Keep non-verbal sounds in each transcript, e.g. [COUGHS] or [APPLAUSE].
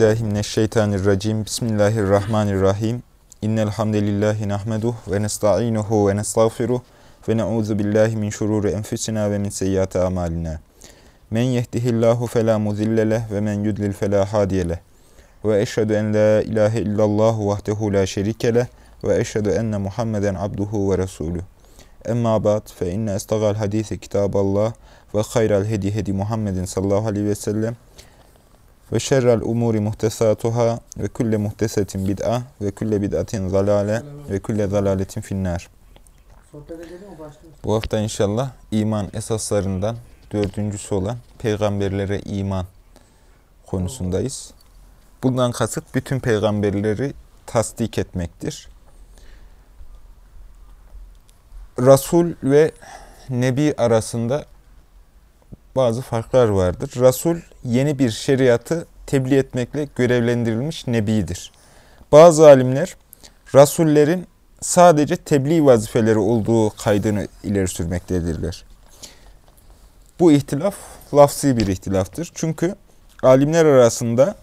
Bismillahirrahmanirrahim. Bismillahirrahmanirrahim. İnnel hamdelellahi nahmeduh ve nestainuhu ve nestağfiruh ve na'udzu billahi min şururi enfusina ve min seyyiati amalina. Men yehdihillahu fela mudille ve men yudlil fela hadiye. Ve eşhedü en la ilahe illallah vahdehu la şerike ve eşhedü enne Muhammeden abduhu ve resuluh. Emma ba'd fe inne estagal hadisi kitaballah ve hayral hedi hedi Muhammedin sallallahu aleyhi ve sellem ve şerrel umuri muhtesatuhâ ve külle muhtesetin bid'a ve külle bid'atin zalale ve külle zalaletin finnâr. Bu hafta inşallah iman esaslarından dördüncüsü olan peygamberlere iman konusundayız. Bundan kasıt bütün peygamberleri tasdik etmektir. Rasul ve Nebi arasında bazı farklar vardır. Rasul yeni bir şeriatı tebliğ etmekle görevlendirilmiş nebidir. Bazı alimler rasullerin sadece tebliğ vazifeleri olduğu kaydını ileri sürmektedirler. Bu ihtilaf lafsi bir ihtilaftır. Çünkü alimler arasında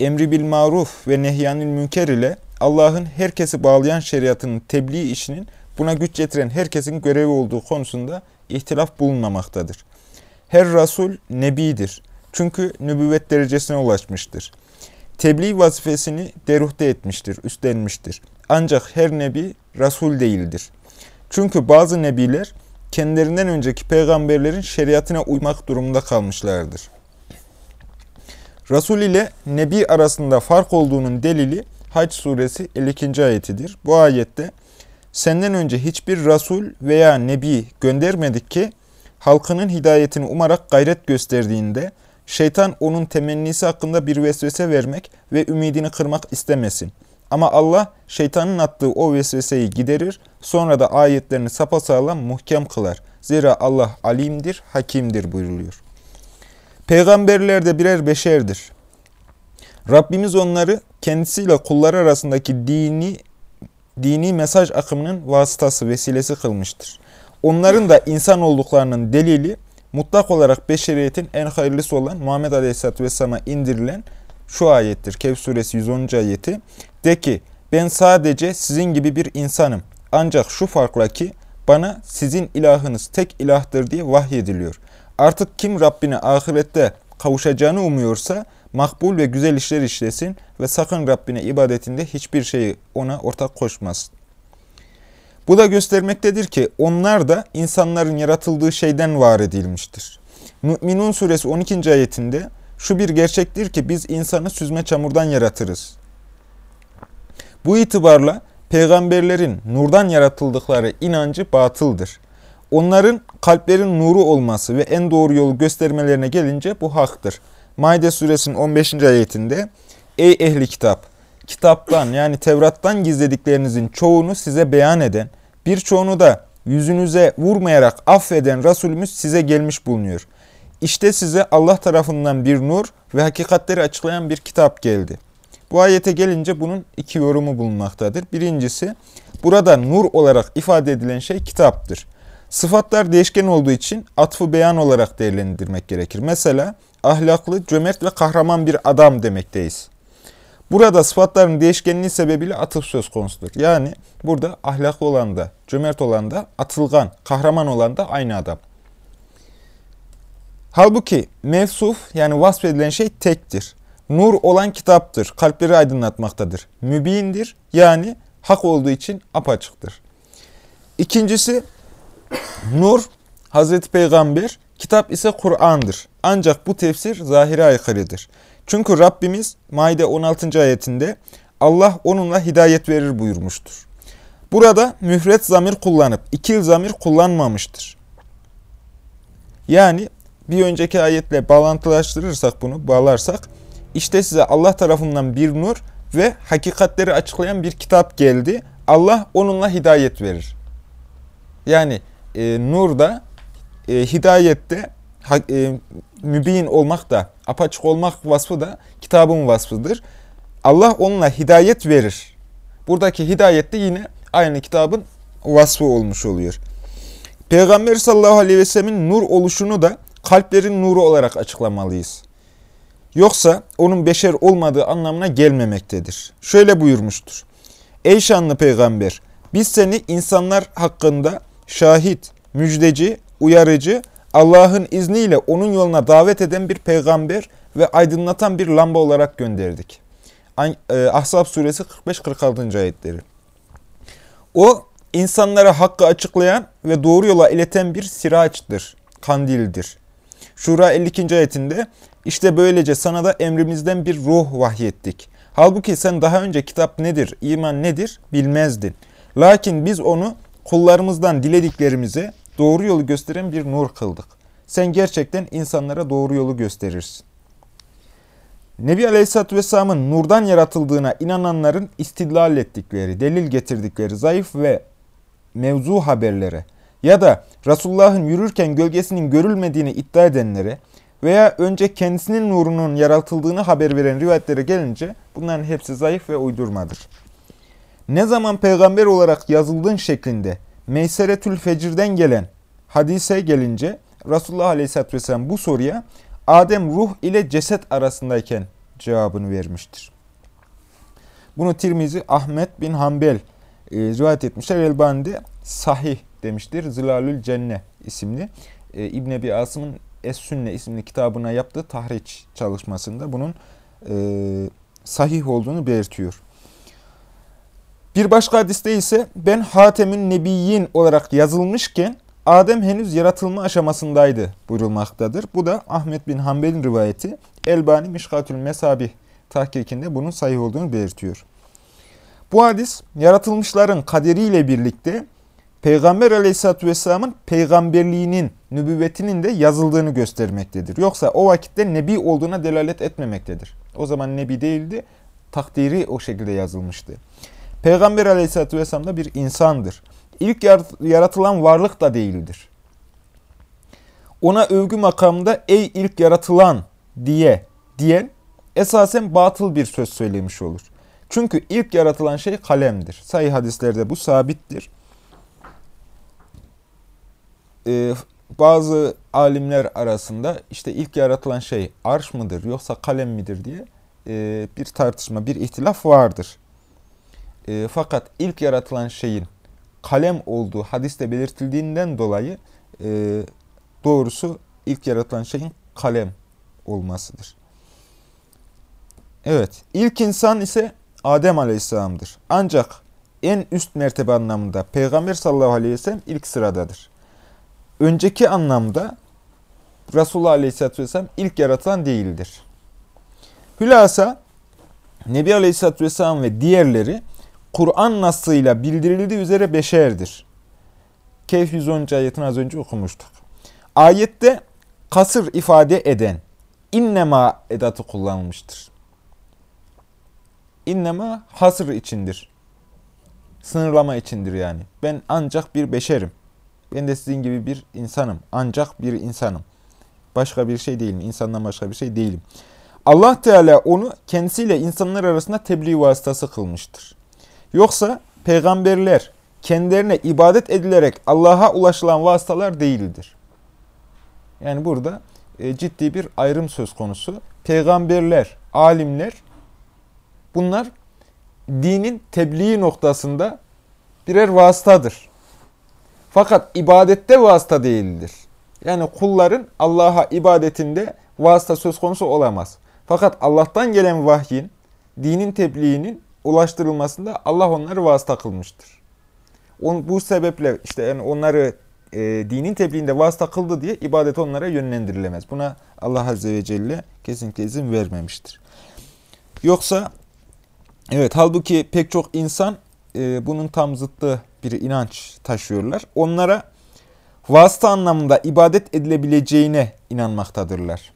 emri bil maruf ve nehyanil münker ile Allah'ın herkesi bağlayan şeriatının tebliğ işinin buna güç getiren herkesin görevi olduğu konusunda ihtilaf bulunmamaktadır. Her Resul Nebidir. Çünkü nübüvvet derecesine ulaşmıştır. Tebliğ vazifesini deruhte etmiştir, üstlenmiştir. Ancak her Nebi Resul değildir. Çünkü bazı Nebiler kendilerinden önceki peygamberlerin şeriatına uymak durumunda kalmışlardır. Resul ile Nebi arasında fark olduğunun delili Hac suresi 52. ayetidir. Bu ayette senden önce hiçbir Resul veya Nebi göndermedik ki halkının hidayetini umarak gayret gösterdiğinde şeytan onun temennisi hakkında bir vesvese vermek ve ümidini kırmak istemesin. Ama Allah şeytanın attığı o vesveseyi giderir, sonra da ayetlerini sapasağlam muhkem kılar. Zira Allah alimdir, hakimdir buyruluyor. Peygamberler de birer beşerdir. Rabbimiz onları kendisiyle kulları arasındaki dini dini mesaj akımının vasıtası, vesilesi kılmıştır. Onların da insan olduklarının delili mutlak olarak beşeriyetin en hayırlısı olan Muhammed Aleyhisselatü Vesselam'a indirilen şu ayettir. Kehf suresi 110. ayeti. De ki ben sadece sizin gibi bir insanım. Ancak şu farkla ki bana sizin ilahınız tek ilahtır diye vahyediliyor. Artık kim Rabbine ahirette kavuşacağını umuyorsa makbul ve güzel işler işlesin ve sakın Rabbine ibadetinde hiçbir şeyi ona ortak koşmasın. Bu da göstermektedir ki onlar da insanların yaratıldığı şeyden var edilmiştir. Mü'minun suresi 12. ayetinde şu bir gerçektir ki biz insanı süzme çamurdan yaratırız. Bu itibarla peygamberlerin nurdan yaratıldıkları inancı batıldır. Onların kalplerin nuru olması ve en doğru yolu göstermelerine gelince bu haktır. Maide suresinin 15. ayetinde Ey ehli kitap! Kitaptan yani Tevrat'tan gizlediklerinizin çoğunu size beyan eden, birçoğunu da yüzünüze vurmayarak affeden Resulümüz size gelmiş bulunuyor. İşte size Allah tarafından bir nur ve hakikatleri açıklayan bir kitap geldi. Bu ayete gelince bunun iki yorumu bulunmaktadır. Birincisi, burada nur olarak ifade edilen şey kitaptır. Sıfatlar değişken olduğu için atfı beyan olarak değerlendirmek gerekir. Mesela ahlaklı, cömert ve kahraman bir adam demekteyiz. Burada sıfatların değişkenliği sebebiyle atıf söz konusudur. Yani burada ahlaklı olan da, cömert olan da, atılgan, kahraman olan da aynı adam. Halbuki mevsuf yani vasfedilen şey tektir. Nur olan kitaptır, kalpleri aydınlatmaktadır. Mübindir yani hak olduğu için apaçıktır. İkincisi nur Hazreti Peygamber, kitap ise Kur'an'dır. Ancak bu tefsir zahire aykırıdır. Çünkü Rabbimiz Maide 16. ayetinde Allah onunla hidayet verir buyurmuştur. Burada müfret zamir kullanıp ikil zamir kullanmamıştır. Yani bir önceki ayetle bağlantılaştırırsak bunu, bağlarsak işte size Allah tarafından bir nur ve hakikatleri açıklayan bir kitap geldi. Allah onunla hidayet verir. Yani e, nur da e, hidayette e, mübin olmak da, apaçık olmak vasfı da kitabın vasfıdır. Allah onunla hidayet verir. Buradaki hidayet de yine aynı kitabın vasfı olmuş oluyor. Peygamber sallallahu aleyhi ve sellemin nur oluşunu da kalplerin nuru olarak açıklamalıyız. Yoksa onun beşer olmadığı anlamına gelmemektedir. Şöyle buyurmuştur. Ey şanlı peygamber! Biz seni insanlar hakkında şahit, müjdeci, uyarıcı, Allah'ın izniyle onun yoluna davet eden bir peygamber ve aydınlatan bir lamba olarak gönderdik. E, Ahzab suresi 45-46. ayetleri. O, insanlara hakkı açıklayan ve doğru yola ileten bir siraçtır, kandildir. Şura 52. ayetinde, işte böylece sana da emrimizden bir ruh vahyettik. Halbuki sen daha önce kitap nedir, iman nedir bilmezdin. Lakin biz onu kullarımızdan dilediklerimize doğru yolu gösteren bir nur kıldık. Sen gerçekten insanlara doğru yolu gösterirsin. Nebi Aleyhisselatü Vesselam'ın nurdan yaratıldığına inananların istidlal ettikleri, delil getirdikleri zayıf ve mevzu haberlere ya da Resulullah'ın yürürken gölgesinin görülmediğini iddia edenlere veya önce kendisinin nurunun yaratıldığını haber veren rivayetlere gelince bunların hepsi zayıf ve uydurmadır. Ne zaman peygamber olarak yazıldığın şeklinde Meyseretül Fecir'den gelen hadise gelince Resulullah Aleyhisselatü Vesselam bu soruya Adem ruh ile ceset arasındayken cevabını vermiştir. Bunu Tirmizi Ahmet bin Hanbel e, rivayet etmişler. Elbani de sahih demiştir. Zilalül Cenne isimli. E, İbn Ebi Asım'ın Es-Sünne isimli kitabına yaptığı tahriç çalışmasında bunun e, sahih olduğunu belirtiyor. Bir başka hadiste ise ben Hatem'in Nebiyyin olarak yazılmışken Adem henüz yaratılma aşamasındaydı buyurulmaktadır. Bu da Ahmet bin Hanbel'in rivayeti. Elbani Mişkatül Mesabih tahkikinde bunun sayı olduğunu belirtiyor. Bu hadis yaratılmışların kaderiyle birlikte Peygamber aleyhissalatü vesselamın peygamberliğinin, nübüvvetinin de yazıldığını göstermektedir. Yoksa o vakitte nebi olduğuna delalet etmemektedir. O zaman nebi değildi, takdiri o şekilde yazılmıştı. Peygamber aleyhissalatü vesselam da bir insandır. İlk yaratılan varlık da değildir. Ona övgü makamında ey ilk yaratılan diye diyen esasen batıl bir söz söylemiş olur. Çünkü ilk yaratılan şey kalemdir. Sayı hadislerde bu sabittir. Ee, bazı alimler arasında işte ilk yaratılan şey arş mıdır yoksa kalem midir diye e, bir tartışma, bir ihtilaf vardır. E, fakat ilk yaratılan şeyin kalem olduğu hadiste belirtildiğinden dolayı e, doğrusu ilk yaratılan şeyin kalem olmasıdır. Evet, ilk insan ise Adem Aleyhisselam'dır. Ancak en üst mertebe anlamında Peygamber sallallahu aleyhi ve sellem ilk sıradadır. Önceki anlamda Resulullah aleyhisselatü vesselam ilk yaratılan değildir. Hülasa Nebi aleyhisselatü vesselam ve diğerleri Kur'an nasıyla bildirildiği üzere beşerdir. Keyf 110. ayetini az önce okumuştuk. Ayette kasır ifade eden innema edatı kullanılmıştır. İnnema hasır içindir. Sınırlama içindir yani. Ben ancak bir beşerim. Ben de sizin gibi bir insanım. Ancak bir insanım. Başka bir şey değilim. İnsandan başka bir şey değilim. Allah Teala onu kendisiyle insanlar arasında tebliğ vasıtası kılmıştır. Yoksa peygamberler kendilerine ibadet edilerek Allah'a ulaşılan vasıtalar değildir. Yani burada e, ciddi bir ayrım söz konusu. Peygamberler, alimler bunlar dinin tebliği noktasında birer vasıtadır. Fakat ibadette vasıta değildir. Yani kulların Allah'a ibadetinde vasıta söz konusu olamaz. Fakat Allah'tan gelen vahyin, dinin tebliğinin ulaştırılmasında Allah onları vasıta kılmıştır. On, bu sebeple işte yani onları e, dinin tebliğinde vasıta kıldı diye ibadet onlara yönlendirilemez. Buna Allah Azze ve Celle kesinlikle izin vermemiştir. Yoksa evet halbuki pek çok insan e, bunun tam zıttı bir inanç taşıyorlar. Onlara vasıta anlamında ibadet edilebileceğine inanmaktadırlar.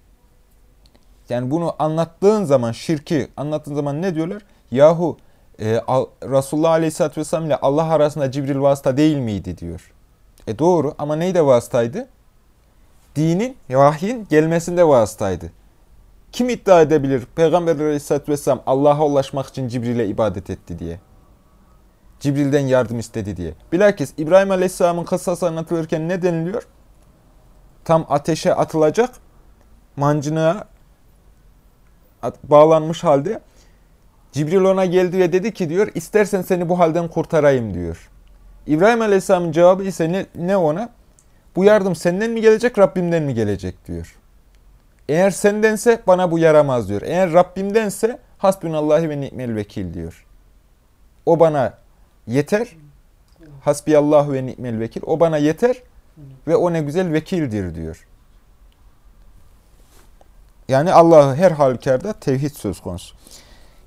Yani bunu anlattığın zaman şirki anlattığın zaman ne diyorlar? Yahu e, Resulullah Aleyhisselatü Vesselam ile Allah arasında Cibril vasıta değil miydi diyor. E doğru ama neyde vasıtaydı? Dinin, vahyin gelmesinde vasıtaydı. Kim iddia edebilir Peygamber Aleyhisselatü Vesselam Allah'a ulaşmak için Cibril'e ibadet etti diye? Cibril'den yardım istedi diye. Bilakis İbrahim Aleyhisselam'ın kıssası anlatılırken ne deniliyor? Tam ateşe atılacak, mancınığa bağlanmış halde Cibril ona geldi ve dedi ki diyor istersen seni bu halden kurtarayım diyor. İbrahim Aleyhisselam'ın cevabı ise ne, ne ona? Bu yardım senden mi gelecek Rabbimden mi gelecek diyor. Eğer sendense bana bu yaramaz diyor. Eğer Rabbimdense hasbünallahi ve ni'mel vekil diyor. O bana yeter. Hasbiyallah ve ni'mel vekil. O bana yeter ve o ne güzel vekildir diyor. Yani Allah'ı her halükarda tevhid söz konusu.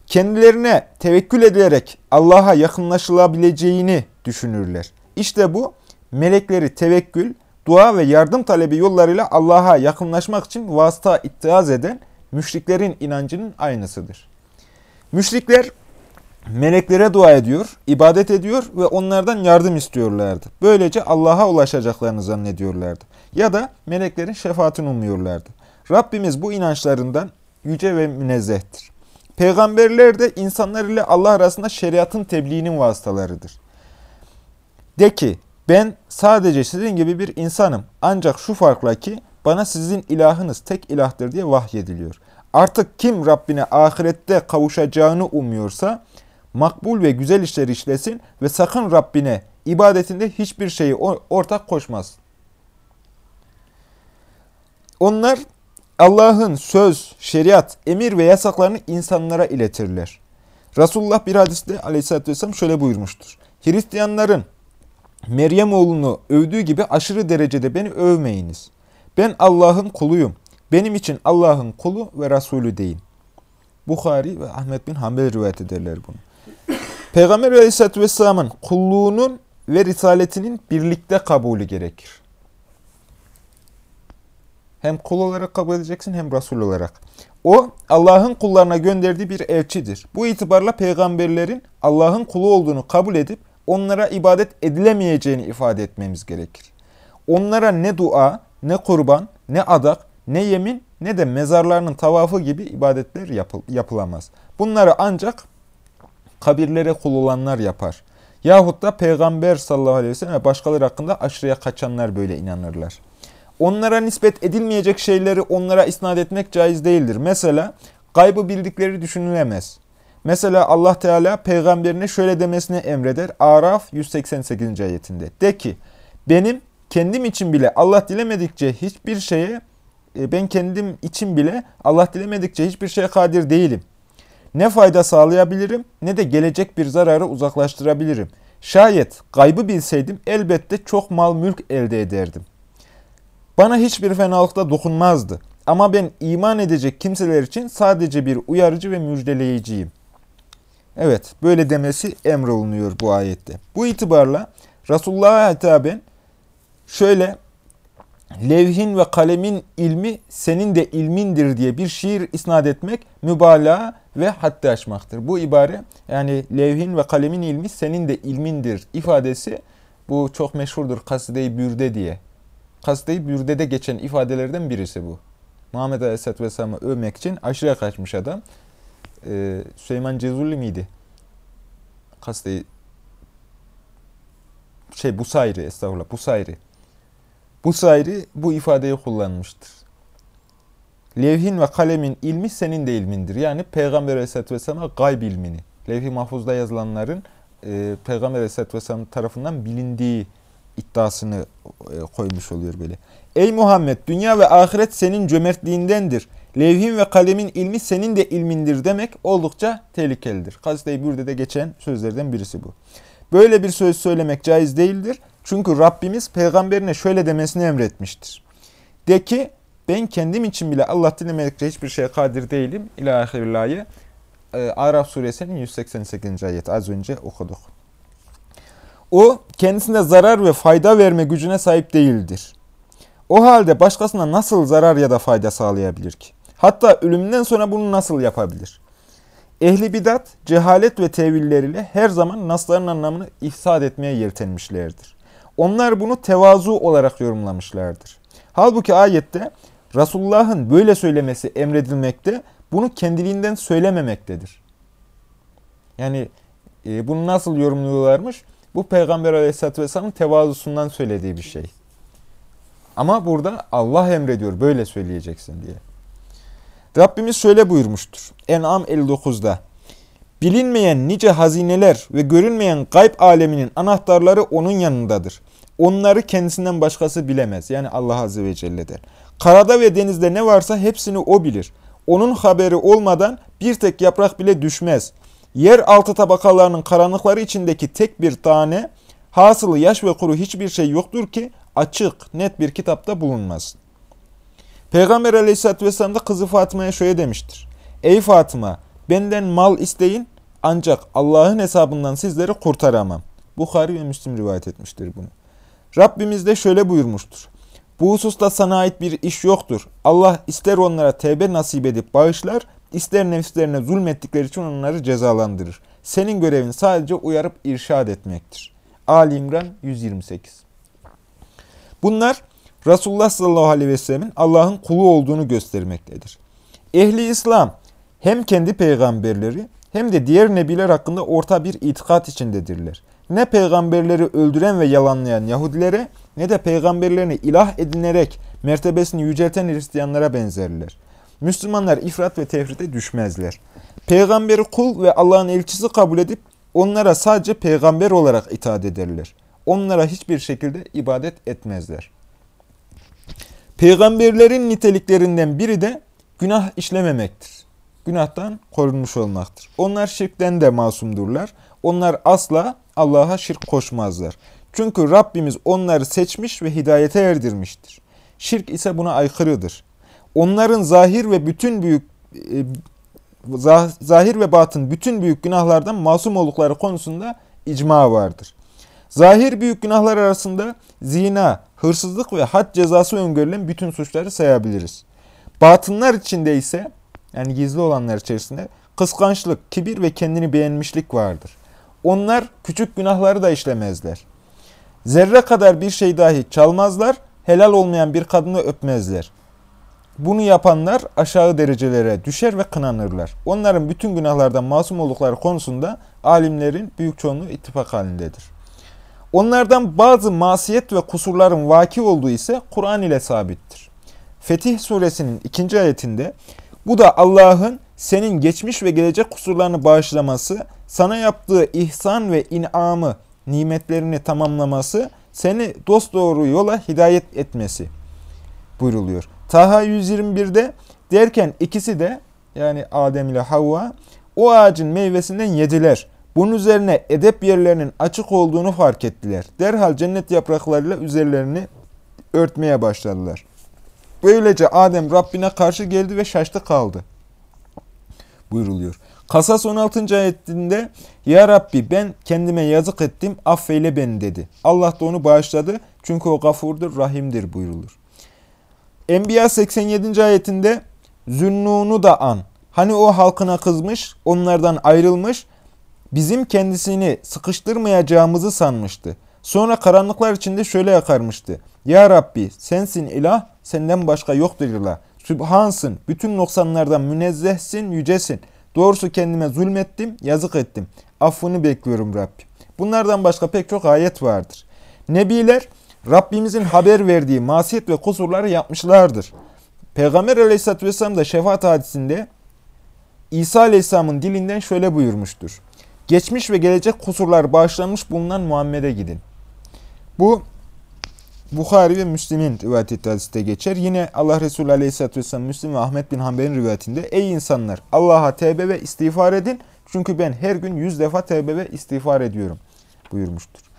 Kendilerine tevekkül edilerek Allah'a yakınlaşılabileceğini düşünürler. İşte bu melekleri tevekkül, dua ve yardım talebi yollarıyla Allah'a yakınlaşmak için vasıta ittiaz eden müşriklerin inancının aynısıdır. Müşrikler meleklere dua ediyor, ibadet ediyor ve onlardan yardım istiyorlardı. Böylece Allah'a ulaşacaklarını zannediyorlardı. Ya da meleklerin şefaatini umuyorlardı. Rabbimiz bu inançlarından yüce ve münezzehtir. Peygamberler de insanlar ile Allah arasında şeriatın tebliğinin vasıtalarıdır. De ki, ben sadece sizin gibi bir insanım. Ancak şu farkla ki bana sizin ilahınız tek ilahtır diye vahyediliyor. Artık kim Rabbine ahirette kavuşacağını umuyorsa makbul ve güzel işler işlesin ve sakın Rabbine ibadetinde hiçbir şeyi ortak koşmaz. Onlar Allah'ın söz, şeriat, emir ve yasaklarını insanlara iletirler. Resulullah bir hadiste aleyhissalatü vesselam şöyle buyurmuştur. Hristiyanların Meryem oğlunu övdüğü gibi aşırı derecede beni övmeyiniz. Ben Allah'ın kuluyum. Benim için Allah'ın kulu ve Resulü deyin. Bukhari ve Ahmet bin Hanbel rivayet ederler bunu. Peygamber Aleyhisselatü Vesselam'ın kulluğunun ve risaletinin birlikte kabulü gerekir. Hem kul olarak kabul edeceksin hem Resul olarak. O Allah'ın kullarına gönderdiği bir elçidir. Bu itibarla peygamberlerin Allah'ın kulu olduğunu kabul edip onlara ibadet edilemeyeceğini ifade etmemiz gerekir. Onlara ne dua, ne kurban, ne adak, ne yemin, ne de mezarlarının tavafı gibi ibadetler yapıl yapılamaz. Bunları ancak kabirlere kul olanlar yapar. Yahut da Peygamber sallallahu aleyhi ve sellem ve başkaları hakkında aşırıya kaçanlar böyle inanırlar. Onlara nispet edilmeyecek şeyleri onlara isnat etmek caiz değildir. Mesela gaybı bildikleri düşünülemez. Mesela Allah Teala peygamberine şöyle demesini emreder. Araf 188. ayetinde. De ki benim kendim için bile Allah dilemedikçe hiçbir şeye e, ben kendim için bile Allah dilemedikçe hiçbir şeye kadir değilim. Ne fayda sağlayabilirim ne de gelecek bir zararı uzaklaştırabilirim. Şayet gaybı bilseydim elbette çok mal mülk elde ederdim. Bana hiçbir fenalıkta dokunmazdı. Ama ben iman edecek kimseler için sadece bir uyarıcı ve müjdeleyiciyim. Evet, böyle demesi emrolunuyor bu ayette. Bu itibarla Resulullah'a hitaben şöyle levhin ve kalemin ilmi senin de ilmindir diye bir şiir isnat etmek mübalağa ve haddi aşmaktır. Bu ibare yani levhin ve kalemin ilmi senin de ilmindir ifadesi bu çok meşhurdur Kaside-i Bürde diye. Kaside-i Bürde'de geçen ifadelerden birisi bu. Muhammed Aleyhisselatü Vesselam'ı övmek için aşırıya kaçmış adam. Ee, Süleyman Cezulli miydi? Kaside-i şey Busayri estağfurullah Busayri. Busayri bu ifadeyi kullanmıştır. Levhin ve kalemin ilmi senin de ilmindir. Yani Peygamber Aleyhisselatü Vesselam'a gayb ilmini, levh-i mahfuzda yazılanların e, Peygamber Aleyhisselatü Vesselam tarafından bilindiği iddiasını e, koymuş oluyor böyle. Ey Muhammed dünya ve ahiret senin cömertliğindendir. Levhin ve kalemin ilmi senin de ilmindir demek oldukça tehlikelidir. Kaside-i Bürde'de geçen sözlerden birisi bu. Böyle bir söz söylemek caiz değildir. Çünkü Rabbimiz peygamberine şöyle demesini emretmiştir. De ki ben kendim için bile Allah dilemedikçe hiçbir şeye kadir değilim. İlahirillahı e, Araf suresinin 188. ayet az önce okuduk. O kendisine zarar ve fayda verme gücüne sahip değildir. O halde başkasına nasıl zarar ya da fayda sağlayabilir ki? Hatta ölümünden sonra bunu nasıl yapabilir? Ehli bidat, cehalet ve tevilleriyle her zaman nasların anlamını ifsad etmeye yeltenmişlerdir. Onlar bunu tevazu olarak yorumlamışlardır. Halbuki ayette Resulullah'ın böyle söylemesi emredilmekte, bunu kendiliğinden söylememektedir. Yani e, bunu nasıl yorumluyorlarmış? Bu Peygamber Aleyhisselatü Vesselam'ın tevazusundan söylediği bir şey. Ama burada Allah emrediyor böyle söyleyeceksin diye. Rabbimiz şöyle buyurmuştur. En'am 59'da. Bilinmeyen nice hazineler ve görünmeyen gayb aleminin anahtarları onun yanındadır. Onları kendisinden başkası bilemez. Yani Allah Azze ve Celle'den. Karada ve denizde ne varsa hepsini O bilir. Onun haberi olmadan bir tek yaprak bile düşmez. Yer altı tabakalarının karanlıkları içindeki tek bir tane, hasılı yaş ve kuru hiçbir şey yoktur ki açık, net bir kitapta bulunmaz. Peygamber aleyhissalatü vesselam da kızı Fatıma'ya şöyle demiştir. Ey Fatıma, benden mal isteyin ancak Allah'ın hesabından sizleri kurtaramam. Bukhari ve Müslim rivayet etmiştir bunu. Rabbimiz de şöyle buyurmuştur. Bu hususta sana ait bir iş yoktur. Allah ister onlara tevbe nasip edip bağışlar, ister nefislerine zulmettikleri için onları cezalandırır. Senin görevin sadece uyarıp irşad etmektir. Ali İmran 128 Bunlar Resulullah sallallahu aleyhi ve sellemin Allah'ın kulu olduğunu göstermektedir. Ehli İslam hem kendi peygamberleri hem de diğer nebiler hakkında orta bir itikat içindedirler. Ne peygamberleri öldüren ve yalanlayan Yahudilere ne de peygamberlerini ilah edinerek mertebesini yücelten Hristiyanlara benzerler. Müslümanlar ifrat ve tefrite düşmezler. Peygamberi kul ve Allah'ın elçisi kabul edip onlara sadece peygamber olarak itaat ederler. Onlara hiçbir şekilde ibadet etmezler. Peygamberlerin niteliklerinden biri de günah işlememektir. Günahtan korunmuş olmaktır. Onlar şirkten de masumdurlar. Onlar asla Allah'a şirk koşmazlar. Çünkü Rabbimiz onları seçmiş ve hidayete erdirmiştir. Şirk ise buna aykırıdır. Onların zahir ve bütün büyük e, zahir ve batın bütün büyük günahlardan masum oldukları konusunda icma vardır. Zahir büyük günahlar arasında zina, hırsızlık ve had cezası öngörülen bütün suçları sayabiliriz. Batınlar içinde ise yani gizli olanlar içerisinde kıskançlık, kibir ve kendini beğenmişlik vardır. Onlar küçük günahları da işlemezler. Zerre kadar bir şey dahi çalmazlar, helal olmayan bir kadını öpmezler. Bunu yapanlar aşağı derecelere düşer ve kınanırlar. Onların bütün günahlardan masum oldukları konusunda alimlerin büyük çoğunluğu ittifak halindedir. Onlardan bazı masiyet ve kusurların vaki olduğu ise Kur'an ile sabittir. Fetih suresinin ikinci ayetinde bu da Allah'ın senin geçmiş ve gelecek kusurlarını bağışlaması, sana yaptığı ihsan ve inamı, nimetlerini tamamlaması, seni dosdoğru yola hidayet etmesi buyruluyor. Taha 121'de derken ikisi de yani Adem ile Havva o ağacın meyvesinden yediler. Bunun üzerine edep yerlerinin açık olduğunu fark ettiler. Derhal cennet yapraklarıyla üzerlerini örtmeye başladılar. Böylece Adem Rabbine karşı geldi ve şaştı kaldı. Buyruluyor. Kasas 16. ayetinde Ya Rabbi ben kendime yazık ettim affeyle beni dedi. Allah da onu bağışladı çünkü o gafurdur, rahimdir buyrulur. Enbiya 87. ayetinde Zünnun'u da an. Hani o halkına kızmış, onlardan ayrılmış, bizim kendisini sıkıştırmayacağımızı sanmıştı. Sonra karanlıklar içinde şöyle yakarmıştı. Ya Rabbi sensin ilah, senden başka yoktur ilah. Sübhansın, bütün noksanlardan münezzehsin, yücesin. Doğrusu kendime zulmettim, yazık ettim. Affını bekliyorum Rabbi. Bunlardan başka pek çok ayet vardır. Nebiler Rabbimizin haber verdiği masiyet ve kusurları yapmışlardır. Peygamber aleyhissalatü vesselam da şefaat hadisinde İsa aleyhisselamın dilinden şöyle buyurmuştur. Geçmiş ve gelecek kusurlar bağışlanmış bulunan Muhammed'e gidin. Bu Bukhari ve Müslim'in rivayet ettiği geçer. Yine Allah Resulü Aleyhisselatü Vesselam Müslim ve Ahmet bin Hanbel'in rivayetinde Ey insanlar Allah'a tevbe ve istiğfar edin. Çünkü ben her gün yüz defa tevbe ve istiğfar ediyorum buyurmuştur.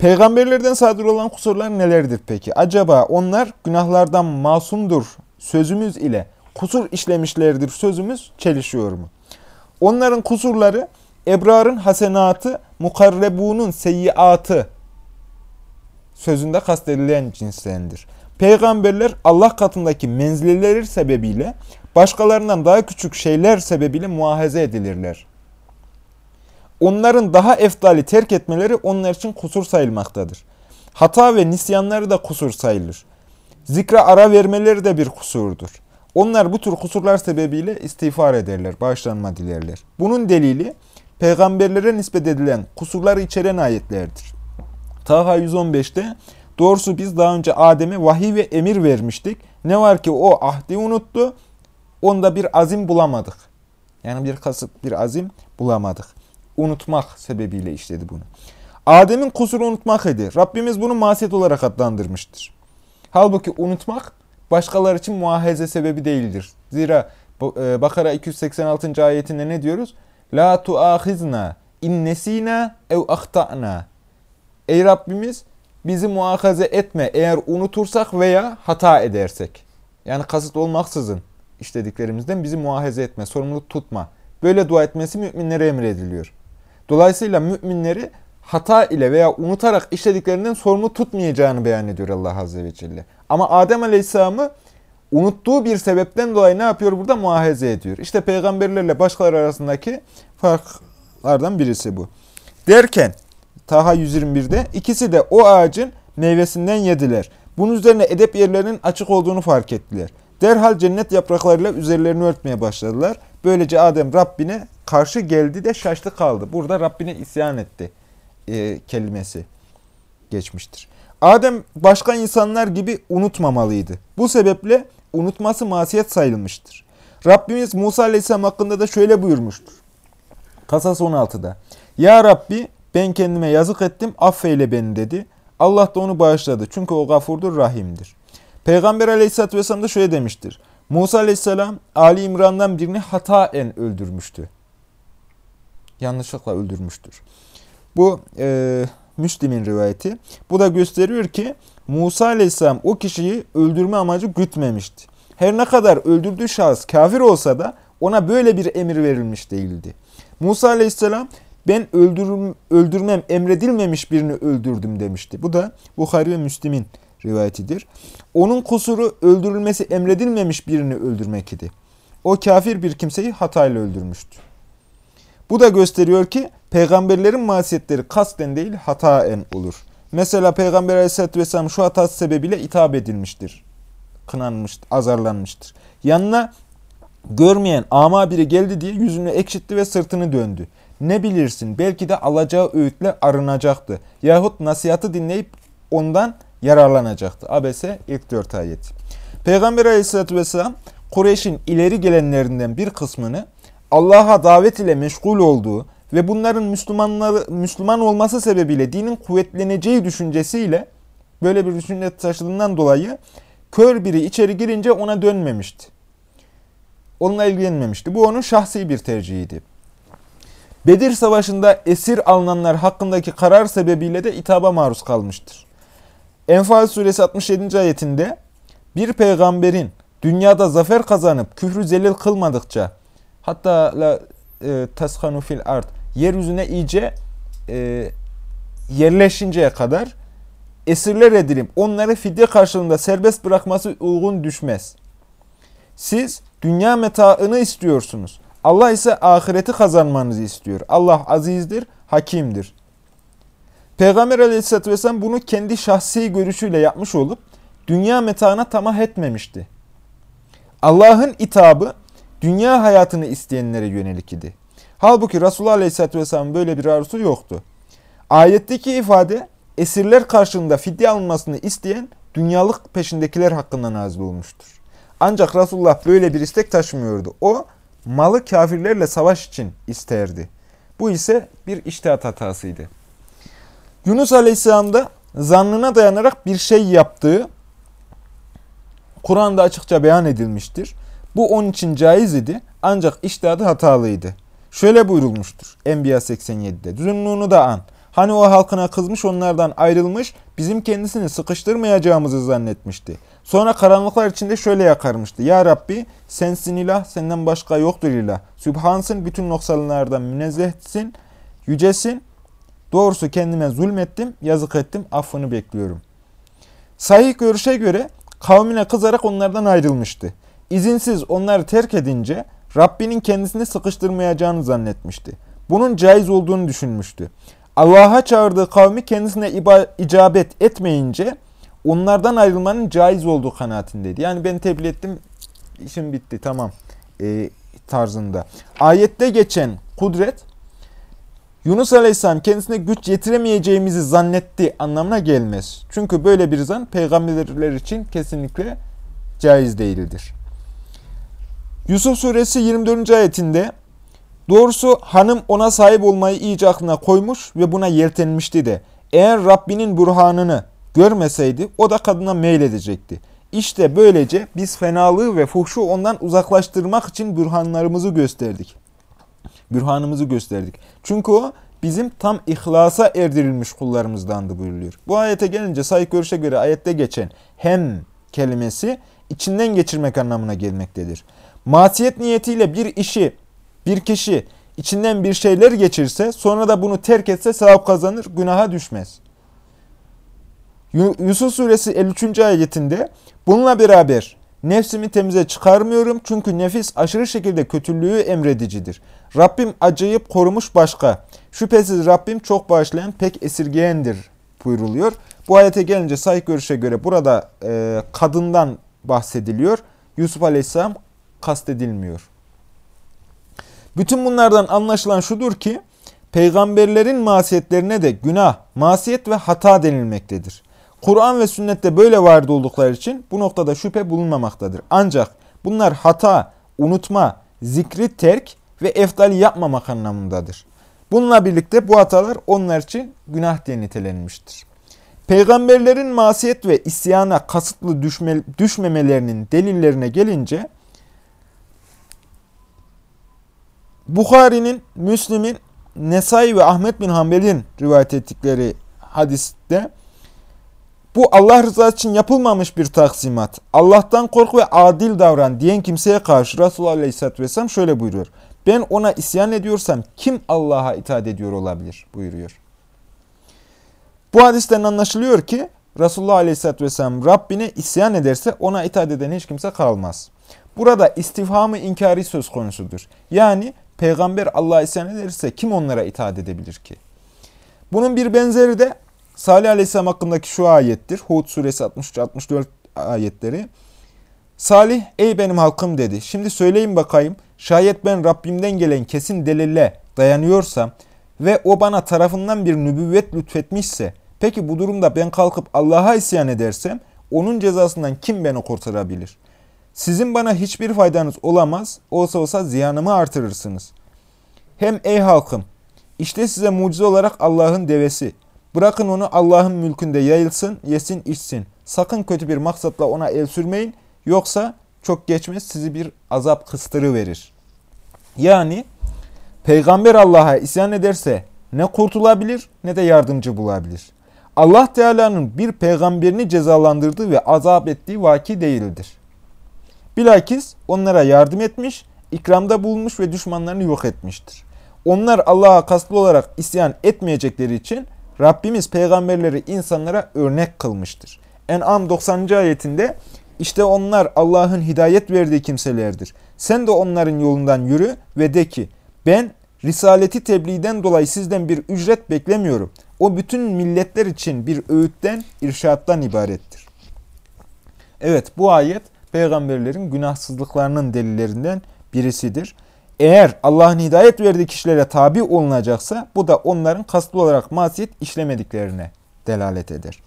Peygamberlerden sadır olan kusurlar nelerdir peki? Acaba onlar günahlardan masumdur sözümüz ile kusur işlemişlerdir sözümüz çelişiyor mu? Onların kusurları ebrarın hasenatı, mukarrebunun seyyiatı sözünde kastedilen cinslendir. Peygamberler Allah katındaki menzilleri sebebiyle başkalarından daha küçük şeyler sebebiyle muahaze edilirler. Onların daha eftali terk etmeleri onlar için kusur sayılmaktadır. Hata ve nisyanları da kusur sayılır. Zikre ara vermeleri de bir kusurdur. Onlar bu tür kusurlar sebebiyle istiğfar ederler, bağışlanma dilerler. Bunun delili peygamberlere nispet edilen kusurları içeren ayetlerdir. Taha 115'te doğrusu biz daha önce Adem'e vahiy ve emir vermiştik. Ne var ki o ahdi unuttu onda bir azim bulamadık. Yani bir kasıt, bir azim bulamadık. Unutmak sebebiyle işledi bunu. Adem'in kusuru unutmak idi. Rabbimiz bunu masiyet olarak adlandırmıştır. Halbuki unutmak başkaları için muahaze sebebi değildir. Zira e, Bakara 286. ayetinde ne diyoruz? La tuahizna in nesina ev ahtana. Ey Rabbimiz bizi muakaze etme eğer unutursak veya hata edersek. Yani kasıt olmaksızın işlediklerimizden bizi muahaze etme, sorumluluk tutma. Böyle dua etmesi müminlere emrediliyor. Dolayısıyla müminleri hata ile veya unutarak işlediklerinden sorumlu tutmayacağını beyan ediyor Allah Azze ve Celle. Ama Adem Aleyhisselam'ı unuttuğu bir sebepten dolayı ne yapıyor burada? Muahaze ediyor. İşte peygamberlerle başkaları arasındaki farklardan birisi bu. Derken Taha 121'de ikisi de o ağacın meyvesinden yediler. Bunun üzerine edep yerlerinin açık olduğunu fark ettiler. Derhal cennet yapraklarıyla üzerlerini örtmeye başladılar. Böylece Adem Rabbine karşı geldi de şaştı kaldı. Burada Rabbine isyan etti e, kelimesi geçmiştir. Adem başka insanlar gibi unutmamalıydı. Bu sebeple unutması masiyet sayılmıştır. Rabbimiz Musa Aleyhisselam hakkında da şöyle buyurmuştur. Kasas 16'da. Ya Rabbi ben kendime yazık ettim affeyle beni dedi. Allah da onu bağışladı. Çünkü o gafurdur, rahimdir. Peygamber aleyhissalatü vesselam da şöyle demiştir. Musa aleyhisselam Ali İmran'dan birini hataen öldürmüştü. Yanlışlıkla öldürmüştür. Bu e, Müslim'in rivayeti. Bu da gösteriyor ki Musa aleyhisselam o kişiyi öldürme amacı gütmemişti. Her ne kadar öldürdüğü şahıs kafir olsa da ona böyle bir emir verilmiş değildi. Musa aleyhisselam ben öldürüm, öldürmem emredilmemiş birini öldürdüm demişti. Bu da Bukhari ve Müslim'in rivayetidir. Onun kusuru öldürülmesi emredilmemiş birini öldürmek idi. O kafir bir kimseyi hatayla öldürmüştü. Bu da gösteriyor ki peygamberlerin masiyetleri kasten değil hataen olur. Mesela Peygamber aleyhissalatü vesselam şu hatası sebebiyle hitap edilmiştir. Kınanmıştır, azarlanmıştır. Yanına görmeyen ama biri geldi diye yüzünü ekşitti ve sırtını döndü. Ne bilirsin belki de alacağı öğütle arınacaktı. Yahut nasihatı dinleyip ondan yararlanacaktı. Abese ilk dört ayet. Peygamber aleyhissalatü vesselam Kureyş'in ileri gelenlerinden bir kısmını Allah'a davet ile meşgul olduğu ve bunların Müslümanları Müslüman olması sebebiyle dinin kuvvetleneceği düşüncesiyle böyle bir düşünce taşıdığından dolayı kör biri içeri girince ona dönmemişti. Onunla ilgilenmemişti. Bu onun şahsi bir tercihiydi. Bedir Savaşı'nda esir alınanlar hakkındaki karar sebebiyle de itaba maruz kalmıştır. Enfal suresi 67. ayetinde bir peygamberin dünyada zafer kazanıp küfrü zelil kılmadıkça hatta la e, tashanu fil art yeryüzüne iyice e, yerleşinceye kadar esirler edilip onları fidye karşılığında serbest bırakması uygun düşmez. Siz dünya metaını istiyorsunuz. Allah ise ahireti kazanmanızı istiyor. Allah azizdir, hakimdir. Peygamber aleyhissalatü vesselam bunu kendi şahsi görüşüyle yapmış olup dünya metana tamah etmemişti. Allah'ın itabı dünya hayatını isteyenlere yönelik idi. Halbuki Resulullah aleyhissalatü vesselam böyle bir arzusu yoktu. Ayetteki ifade esirler karşılığında fidye alınmasını isteyen dünyalık peşindekiler hakkında nazil olmuştur. Ancak Resulullah böyle bir istek taşımıyordu. O malı kafirlerle savaş için isterdi. Bu ise bir iştihat hatasıydı. Yunus Aleyhisselam'da zannına dayanarak bir şey yaptığı Kur'an'da açıkça beyan edilmiştir. Bu onun için caiz idi ancak iştihadı hatalıydı. Şöyle buyurulmuştur Enbiya 87'de. Zünnunu da an. Hani o halkına kızmış onlardan ayrılmış bizim kendisini sıkıştırmayacağımızı zannetmişti. Sonra karanlıklar içinde şöyle yakarmıştı. Ya Rabbi sensin ilah senden başka yoktur ilah. Sübhansın bütün noksanlardan münezzehsin, yücesin. Doğrusu kendime zulmettim, yazık ettim, affını bekliyorum. Sahih görüşe göre kavmine kızarak onlardan ayrılmıştı. İzinsiz onları terk edince Rabbinin kendisini sıkıştırmayacağını zannetmişti. Bunun caiz olduğunu düşünmüştü. Allah'a çağırdığı kavmi kendisine icabet etmeyince onlardan ayrılmanın caiz olduğu kanaatindeydi. Yani ben tebliğ ettim, işim bitti tamam e, tarzında. Ayette geçen kudret Yunus Aleyhisselam kendisine güç yetiremeyeceğimizi zannetti anlamına gelmez. Çünkü böyle bir zan peygamberler için kesinlikle caiz değildir. Yusuf suresi 24. ayetinde doğrusu hanım ona sahip olmayı iyice aklına koymuş ve buna yeltenmişti de eğer Rabbinin burhanını görmeseydi o da kadına meyledecekti. İşte böylece biz fenalığı ve fuhşu ondan uzaklaştırmak için bürhanlarımızı gösterdik. Bürhanımızı gösterdik. Çünkü o bizim tam ihlasa erdirilmiş kullarımızdandı buyuruluyor. Bu ayete gelince sayık görüşe göre ayette geçen hem kelimesi içinden geçirmek anlamına gelmektedir. Masiyet niyetiyle bir işi, bir kişi içinden bir şeyler geçirse sonra da bunu terk etse sevap kazanır, günaha düşmez. Yusuf suresi 53. ayetinde bununla beraber nefsimi temize çıkarmıyorum çünkü nefis aşırı şekilde kötülüğü emredicidir. Rabbim acıyıp korumuş başka. Şüphesiz Rabbim çok bağışlayan pek esirgeyendir buyruluyor. Bu ayete gelince sahih görüşe göre burada e, kadından bahsediliyor. Yusuf Aleyhisselam kastedilmiyor. Bütün bunlardan anlaşılan şudur ki peygamberlerin masiyetlerine de günah, masiyet ve hata denilmektedir. Kur'an ve sünnette böyle vardı oldukları için bu noktada şüphe bulunmamaktadır. Ancak bunlar hata, unutma, zikri terk ve eftali yapmamak anlamındadır. Bununla birlikte bu hatalar onlar için günah diye nitelenmiştir. Peygamberlerin masiyet ve isyana kasıtlı düşme, düşmemelerinin delillerine gelince Bukhari'nin, Müslim'in, Nesai ve Ahmet bin Hanbel'in rivayet ettikleri hadiste bu Allah rızası için yapılmamış bir taksimat. Allah'tan kork ve adil davran diyen kimseye karşı Resulullah Aleyhisselatü Vesselam şöyle buyuruyor. Ben ona isyan ediyorsam kim Allah'a itaat ediyor olabilir buyuruyor. Bu hadisten anlaşılıyor ki Resulullah Aleyhisselatü Vesselam Rabbine isyan ederse ona itaat eden hiç kimse kalmaz. Burada istifhamı inkari söz konusudur. Yani peygamber Allah'a isyan ederse kim onlara itaat edebilir ki? Bunun bir benzeri de Salih Aleyhisselam hakkındaki şu ayettir. Hud suresi 63-64 ayetleri. Salih ey benim halkım dedi. Şimdi söyleyin bakayım şayet ben Rabbimden gelen kesin delille dayanıyorsam ve o bana tarafından bir nübüvvet lütfetmişse peki bu durumda ben kalkıp Allah'a isyan edersem onun cezasından kim beni kurtarabilir? Sizin bana hiçbir faydanız olamaz, olsa olsa ziyanımı artırırsınız. Hem ey halkım, işte size mucize olarak Allah'ın devesi. Bırakın onu Allah'ın mülkünde yayılsın, yesin, içsin. Sakın kötü bir maksatla ona el sürmeyin, yoksa çok geçmez sizi bir azap kıstırı verir. Yani peygamber Allah'a isyan ederse ne kurtulabilir ne de yardımcı bulabilir. Allah Teala'nın bir peygamberini cezalandırdığı ve azap ettiği vaki değildir. Bilakis onlara yardım etmiş, ikramda bulunmuş ve düşmanlarını yok etmiştir. Onlar Allah'a kasıtlı olarak isyan etmeyecekleri için Rabbimiz peygamberleri insanlara örnek kılmıştır. En'am 90. ayetinde işte onlar Allah'ın hidayet verdiği kimselerdir. Sen de onların yolundan yürü ve de ki ben risaleti tebliğden dolayı sizden bir ücret beklemiyorum. O bütün milletler için bir öğütten, irşattan ibarettir. Evet bu ayet peygamberlerin günahsızlıklarının delillerinden birisidir. Eğer Allah'ın hidayet verdiği kişilere tabi olunacaksa bu da onların kasıtlı olarak masiyet işlemediklerine delalet eder.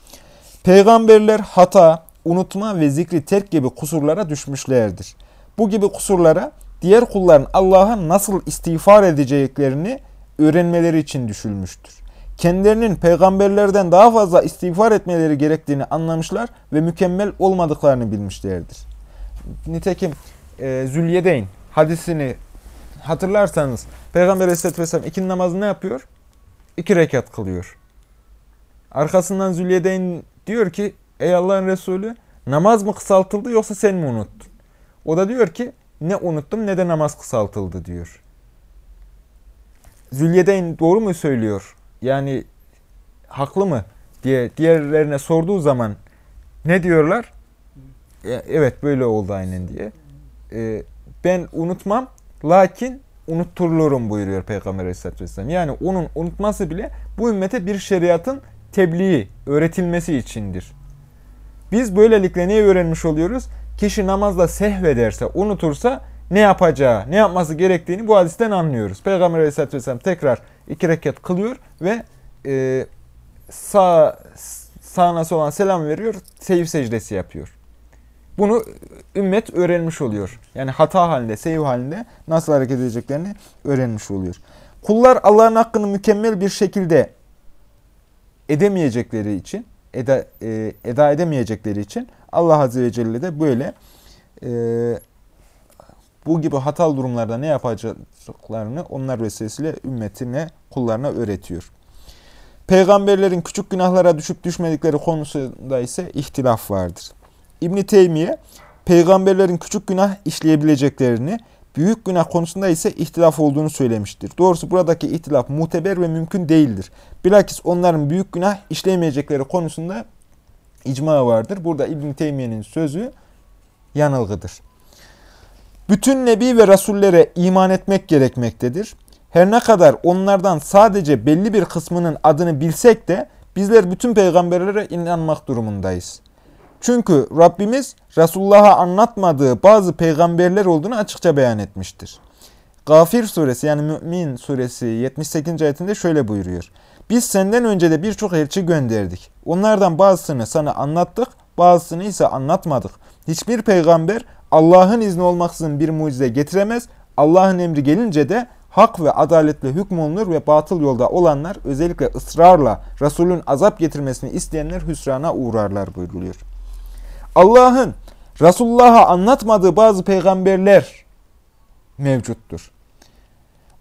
Peygamberler hata, unutma ve zikri terk gibi kusurlara düşmüşlerdir. Bu gibi kusurlara diğer kulların Allah'a nasıl istiğfar edeceklerini öğrenmeleri için düşülmüştür. Kendilerinin peygamberlerden daha fazla istiğfar etmeleri gerektiğini anlamışlar ve mükemmel olmadıklarını bilmişlerdir. Nitekim e, Zülyedeyn hadisini hatırlarsanız Peygamber Aleyhisselatü Vesselam ikindi namazı ne yapıyor? İki rekat kılıyor. Arkasından Zülyedeyn diyor ki ey Allah'ın Resulü namaz mı kısaltıldı yoksa sen mi unuttun? O da diyor ki ne unuttum ne de namaz kısaltıldı diyor. Zülyedeyn doğru mu söylüyor? Yani haklı mı diye diğerlerine sorduğu zaman ne diyorlar? Evet böyle oldu aynen diye. Ee, ben unutmam lakin unutturulurum buyuruyor Peygamber Aleyhisselatü Vesselam. Yani onun unutması bile bu ümmete bir şeriatın tebliği, öğretilmesi içindir. Biz böylelikle neyi öğrenmiş oluyoruz? Kişi namazda sehvederse, unutursa ne yapacağı, ne yapması gerektiğini bu hadisten anlıyoruz. Peygamber Aleyhisselatü Vesselam tekrar iki rekat kılıyor ve e, sağ, sağına sola selam veriyor, seyif secdesi yapıyor. Bunu ümmet öğrenmiş oluyor. Yani hata halinde, seyv halinde nasıl hareket edeceklerini öğrenmiş oluyor. Kullar Allah'ın hakkını mükemmel bir şekilde edemeyecekleri için, eda, e, eda edemeyecekleri için Allah Azze ve Celle de böyle e, bu gibi hatalı durumlarda ne yapacaklarını onlar vesilesiyle ümmetine, kullarına öğretiyor. Peygamberlerin küçük günahlara düşüp düşmedikleri konusunda ise ihtilaf vardır. İbn Teymiye, peygamberlerin küçük günah işleyebileceklerini, büyük günah konusunda ise ihtilaf olduğunu söylemiştir. Doğrusu buradaki ihtilaf muteber ve mümkün değildir. Bilakis onların büyük günah işleyemeyecekleri konusunda icma vardır. Burada İbn Teymiye'nin sözü yanılgıdır. Bütün nebi ve rasullere iman etmek gerekmektedir. Her ne kadar onlardan sadece belli bir kısmının adını bilsek de bizler bütün peygamberlere inanmak durumundayız. Çünkü Rabbimiz Resulullah'a anlatmadığı bazı peygamberler olduğunu açıkça beyan etmiştir. Gafir suresi yani Mümin suresi 78. ayetinde şöyle buyuruyor. Biz senden önce de birçok elçi gönderdik. Onlardan bazısını sana anlattık, bazısını ise anlatmadık. Hiçbir peygamber Allah'ın izni olmaksızın bir mucize getiremez. Allah'ın emri gelince de hak ve adaletle hükmolunur ve batıl yolda olanlar özellikle ısrarla Resulün azap getirmesini isteyenler hüsrana uğrarlar buyruluyor. Allah'ın Resulullah'a anlatmadığı bazı peygamberler mevcuttur.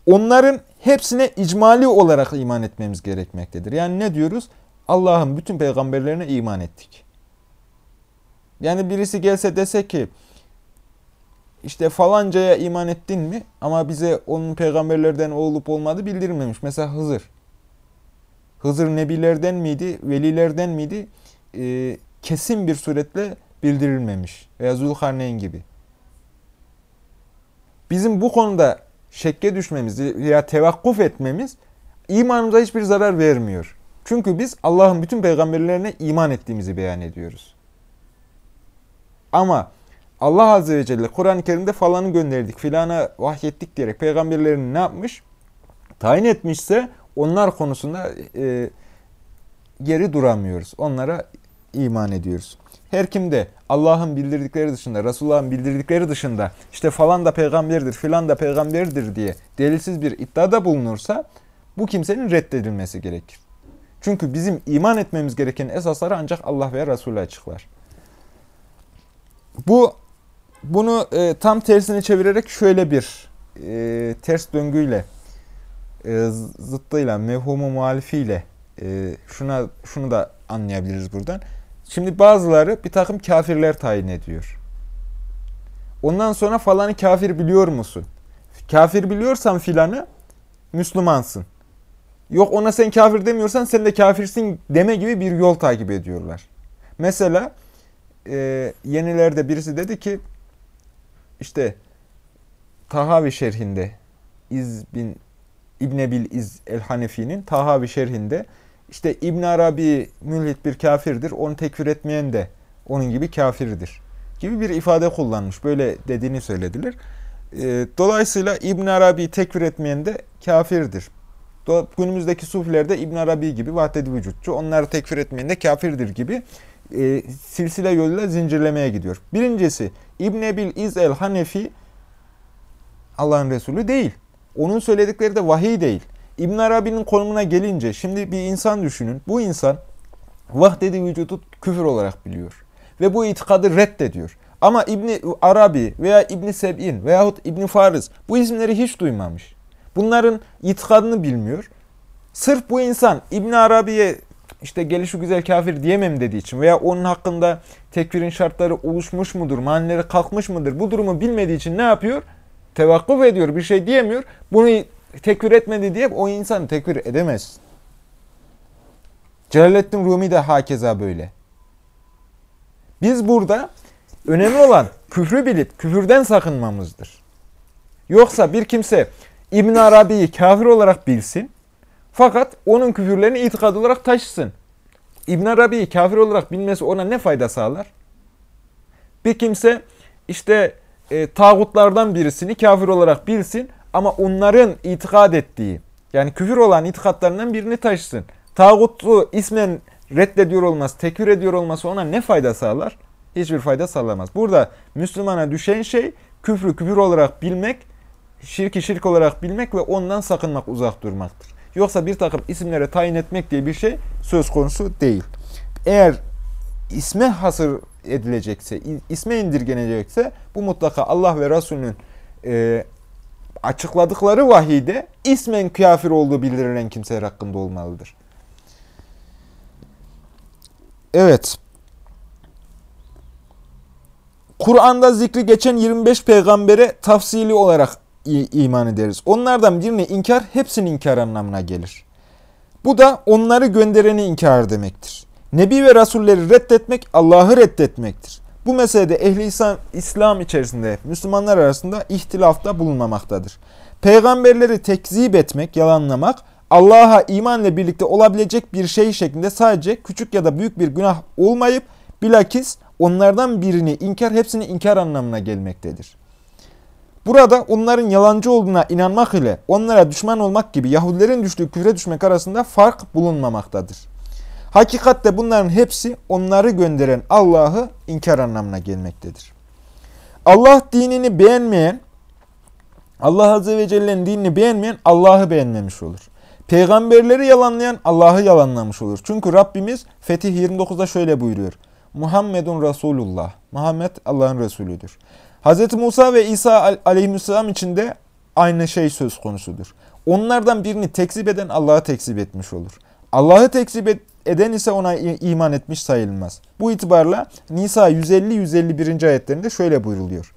Onların hepsine icmali olarak iman etmemiz gerekmektedir. Yani ne diyoruz? Allah'ın bütün peygamberlerine iman ettik. Yani birisi gelse dese ki işte falancaya iman ettin mi ama bize onun peygamberlerden olup olmadı bildirilmemiş. Mesela Hızır. Hızır nebilerden miydi, velilerden miydi? Ee, kesin bir suretle bildirilmemiş. Veya Zulkarneyn gibi. Bizim bu konuda şekke düşmemiz veya tevakkuf etmemiz imanımıza hiçbir zarar vermiyor. Çünkü biz Allah'ın bütün peygamberlerine iman ettiğimizi beyan ediyoruz. Ama Allah Azze ve Celle Kur'an-ı Kerim'de falanı gönderdik, filana vahyettik diyerek peygamberlerini ne yapmış? Tayin etmişse onlar konusunda e, geri duramıyoruz. Onlara iman ediyoruz. Her kimde Allah'ın bildirdikleri dışında, Resulullah'ın bildirdikleri dışında işte falan da peygamberdir, filan da peygamberdir diye delilsiz bir iddiada bulunursa bu kimsenin reddedilmesi gerekir. Çünkü bizim iman etmemiz gereken esasları ancak Allah ve Resulü açıklar. Bu bunu e, tam tersini çevirerek şöyle bir e, ters döngüyle, e, zıttıyla, mevhumu muhalifiyle e, şuna şunu da anlayabiliriz buradan. Şimdi bazıları bir takım kafirler tayin ediyor. Ondan sonra falanı kafir biliyor musun? Kafir biliyorsan filanı Müslümansın. Yok ona sen kafir demiyorsan sen de kafirsin deme gibi bir yol takip ediyorlar. Mesela e, yenilerde birisi dedi ki işte Tahavi şerhinde İz bin İbn Ebil İz el Hanefi'nin Tahavi şerhinde işte İbn Arabi mülhit bir kafirdir. Onu tekfir etmeyen de onun gibi kafirdir. Gibi bir ifade kullanmış. Böyle dediğini söylediler. E, dolayısıyla İbn Arabi tekfir etmeyen de kafirdir. Günümüzdeki sufilerde İbn Arabi gibi vahdedi vücutçu, onları tekfir etmeyen de kafirdir gibi e, silsile yoluyla zincirlemeye gidiyor. Birincisi İbn Ebil İz el Hanefi Allah'ın Resulü değil. Onun söyledikleri de vahiy değil. İbn Arabi'nin konumuna gelince şimdi bir insan düşünün. Bu insan vahdedi vücudu küfür olarak biliyor. Ve bu itikadı reddediyor. Ama İbn Arabi veya İbn Seb'in veyahut İbn Fariz bu isimleri hiç duymamış. Bunların itikadını bilmiyor. Sırf bu insan İbn Arabi'ye işte gelişi güzel kafir diyemem dediği için veya onun hakkında tekfirin şartları oluşmuş mudur, manileri kalkmış mıdır bu durumu bilmediği için ne yapıyor? Tevakkuf ediyor, bir şey diyemiyor. Bunu tekfir etmedi diye o insan tekfir edemez. Celaleddin Rumi de hakeza böyle. Biz burada önemli olan küfrü bilip küfürden sakınmamızdır. Yoksa bir kimse İbn Arabi'yi kafir olarak bilsin fakat onun küfürlerini itikad olarak taşısın. İbn Arabi'yi kafir olarak bilmesi ona ne fayda sağlar? Bir kimse işte e, tağutlardan birisini kafir olarak bilsin ama onların itikad ettiği yani küfür olan itikatlarından birini taşısın. Tağutu ismen reddediyor olması, tekfir ediyor olması ona ne fayda sağlar? hiçbir fayda sağlamaz. Burada Müslümana düşen şey küfrü küfür olarak bilmek, şirki şirk olarak bilmek ve ondan sakınmak, uzak durmaktır. Yoksa bir takım isimlere tayin etmek diye bir şey söz konusu değil. Eğer isme hasır edilecekse, isme indirgenecekse bu mutlaka Allah ve Resulünün e, açıkladıkları vahide ismen kafir olduğu bildirilen kimseler hakkında olmalıdır. Evet. Kur'an'da zikri geçen 25 peygambere tafsili olarak iman ederiz. Onlardan birini inkar, hepsini inkar anlamına gelir. Bu da onları göndereni inkar demektir. Nebi ve Rasulleri reddetmek, Allah'ı reddetmektir. Bu meselede ehli İslam, İslam içerisinde Müslümanlar arasında ihtilafta bulunmamaktadır. Peygamberleri tekzip etmek, yalanlamak, Allah'a imanla birlikte olabilecek bir şey şeklinde sadece küçük ya da büyük bir günah olmayıp bilakis onlardan birini inkar, hepsini inkar anlamına gelmektedir. Burada onların yalancı olduğuna inanmak ile onlara düşman olmak gibi Yahudilerin düştüğü küfre düşmek arasında fark bulunmamaktadır. Hakikatte bunların hepsi onları gönderen Allah'ı inkar anlamına gelmektedir. Allah dinini beğenmeyen, Allah Azze ve Celle'nin dinini beğenmeyen Allah'ı beğenmemiş olur. Peygamberleri yalanlayan Allah'ı yalanlamış olur. Çünkü Rabbimiz Fetih 29'da şöyle buyuruyor. Muhammedun Resulullah. Muhammed Allah'ın Resulüdür. Hz. Musa ve İsa aleyhisselam için de aynı şey söz konusudur. Onlardan birini tekzip eden Allah'ı tekzip etmiş olur. Allah'ı tekzip eden ise ona iman etmiş sayılmaz. Bu itibarla Nisa 150-151. ayetlerinde şöyle buyruluyor.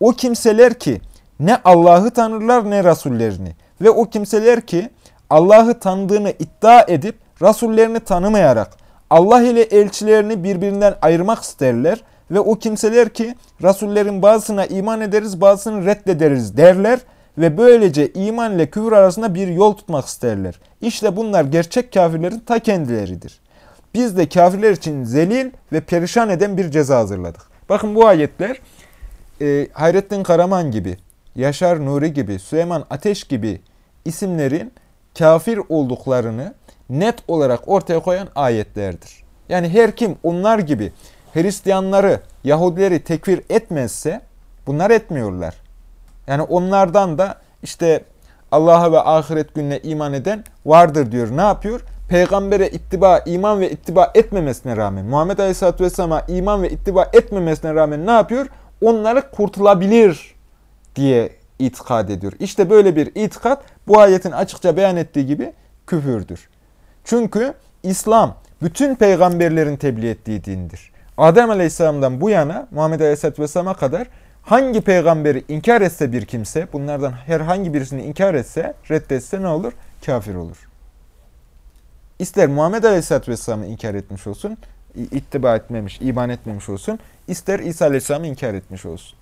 O kimseler ki ne Allah'ı tanırlar ne Rasullerini ve o kimseler ki Allah'ı tanıdığını iddia edip Rasullerini tanımayarak Allah ile elçilerini birbirinden ayırmak isterler ve o kimseler ki Rasullerin bazısına iman ederiz bazısını reddederiz derler ve böylece iman ile küfür arasında bir yol tutmak isterler. İşte bunlar gerçek kafirlerin ta kendileridir. Biz de kafirler için zelil ve perişan eden bir ceza hazırladık. Bakın bu ayetler e, Hayrettin Karaman gibi, Yaşar Nuri gibi, Süleyman Ateş gibi isimlerin kafir olduklarını net olarak ortaya koyan ayetlerdir. Yani her kim onlar gibi Hristiyanları, Yahudileri tekfir etmezse bunlar etmiyorlar. Yani onlardan da işte Allah'a ve ahiret gününe iman eden vardır diyor. Ne yapıyor? Peygambere ittiba, iman ve ittiba etmemesine rağmen, Muhammed Aleyhisselatü Vesselam'a iman ve ittiba etmemesine rağmen ne yapıyor? Onları kurtulabilir diye itikad ediyor. İşte böyle bir itikat bu ayetin açıkça beyan ettiği gibi küfürdür. Çünkü İslam bütün peygamberlerin tebliğ ettiği dindir. Adem Aleyhisselam'dan bu yana Muhammed Aleyhisselatü Vesselam'a kadar hangi peygamberi inkar etse bir kimse, bunlardan herhangi birisini inkar etse, reddetse ne olur? Kafir olur. İster Muhammed Aleyhisselatü Vesselam'ı inkar etmiş olsun, ittiba etmemiş, iman etmemiş olsun, ister İsa Aleyhisselam'ı inkar etmiş olsun.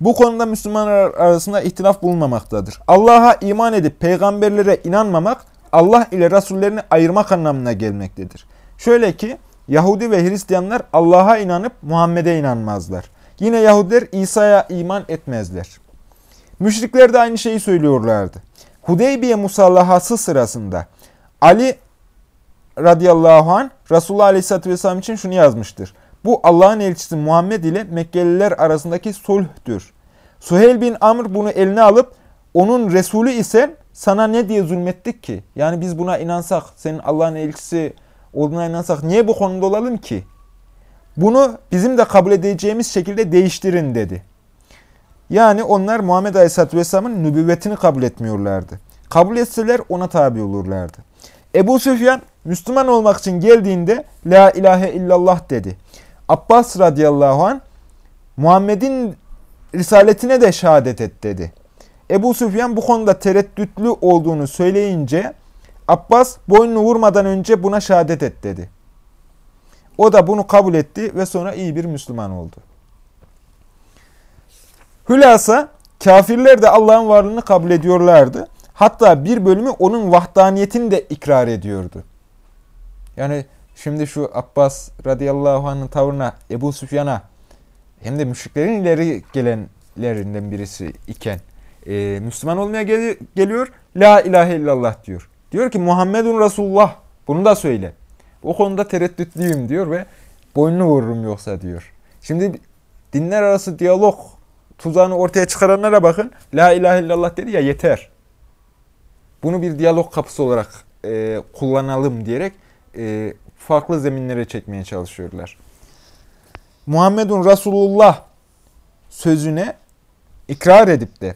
Bu konuda Müslümanlar arasında ihtilaf bulunmamaktadır. Allah'a iman edip peygamberlere inanmamak, Allah ile Rasullerini ayırmak anlamına gelmektedir. Şöyle ki, Yahudi ve Hristiyanlar Allah'a inanıp Muhammed'e inanmazlar. Yine Yahudiler İsa'ya iman etmezler. Müşrikler de aynı şeyi söylüyorlardı. Hudeybiye musallahası sırasında Ali radıyallahu anh Resulullah aleyhisselatü vesselam için şunu yazmıştır. Bu Allah'ın elçisi Muhammed ile Mekkeliler arasındaki sulhtür. Suheyl bin Amr bunu eline alıp onun Resulü ise sana ne diye zulmettik ki? Yani biz buna inansak, senin Allah'ın elçisi olduğuna inansak niye bu konuda olalım ki? Bunu bizim de kabul edeceğimiz şekilde değiştirin dedi. Yani onlar Muhammed Aleyhisselatü Vesselam'ın nübüvvetini kabul etmiyorlardı. Kabul etseler ona tabi olurlardı. Ebu Süfyan Müslüman olmak için geldiğinde La ilahe illallah dedi. Abbas radıyallahu an Muhammed'in risaletine de şehadet et dedi. Ebu Süfyan bu konuda tereddütlü olduğunu söyleyince Abbas boynunu vurmadan önce buna şehadet et dedi. O da bunu kabul etti ve sonra iyi bir Müslüman oldu. Hülasa kafirler de Allah'ın varlığını kabul ediyorlardı. Hatta bir bölümü onun vahdaniyetini de ikrar ediyordu. Yani şimdi şu Abbas radıyallahu anh'ın tavrına Ebu Süfyan'a hem de müşriklerin ileri gelenlerinden birisi iken e, Müslüman olmaya gel geliyor. La ilahe illallah diyor. Diyor ki Muhammedun Resulullah bunu da söyle. O konuda tereddütlüyüm diyor ve Boynunu vururum yoksa diyor. Şimdi dinler arası diyalog tuzağını ortaya çıkaranlara bakın. La ilahe illallah dedi ya yeter. Bunu bir diyalog kapısı olarak e, kullanalım diyerek e, farklı zeminlere çekmeye çalışıyorlar. Muhammedun Resulullah sözüne ikrar edip de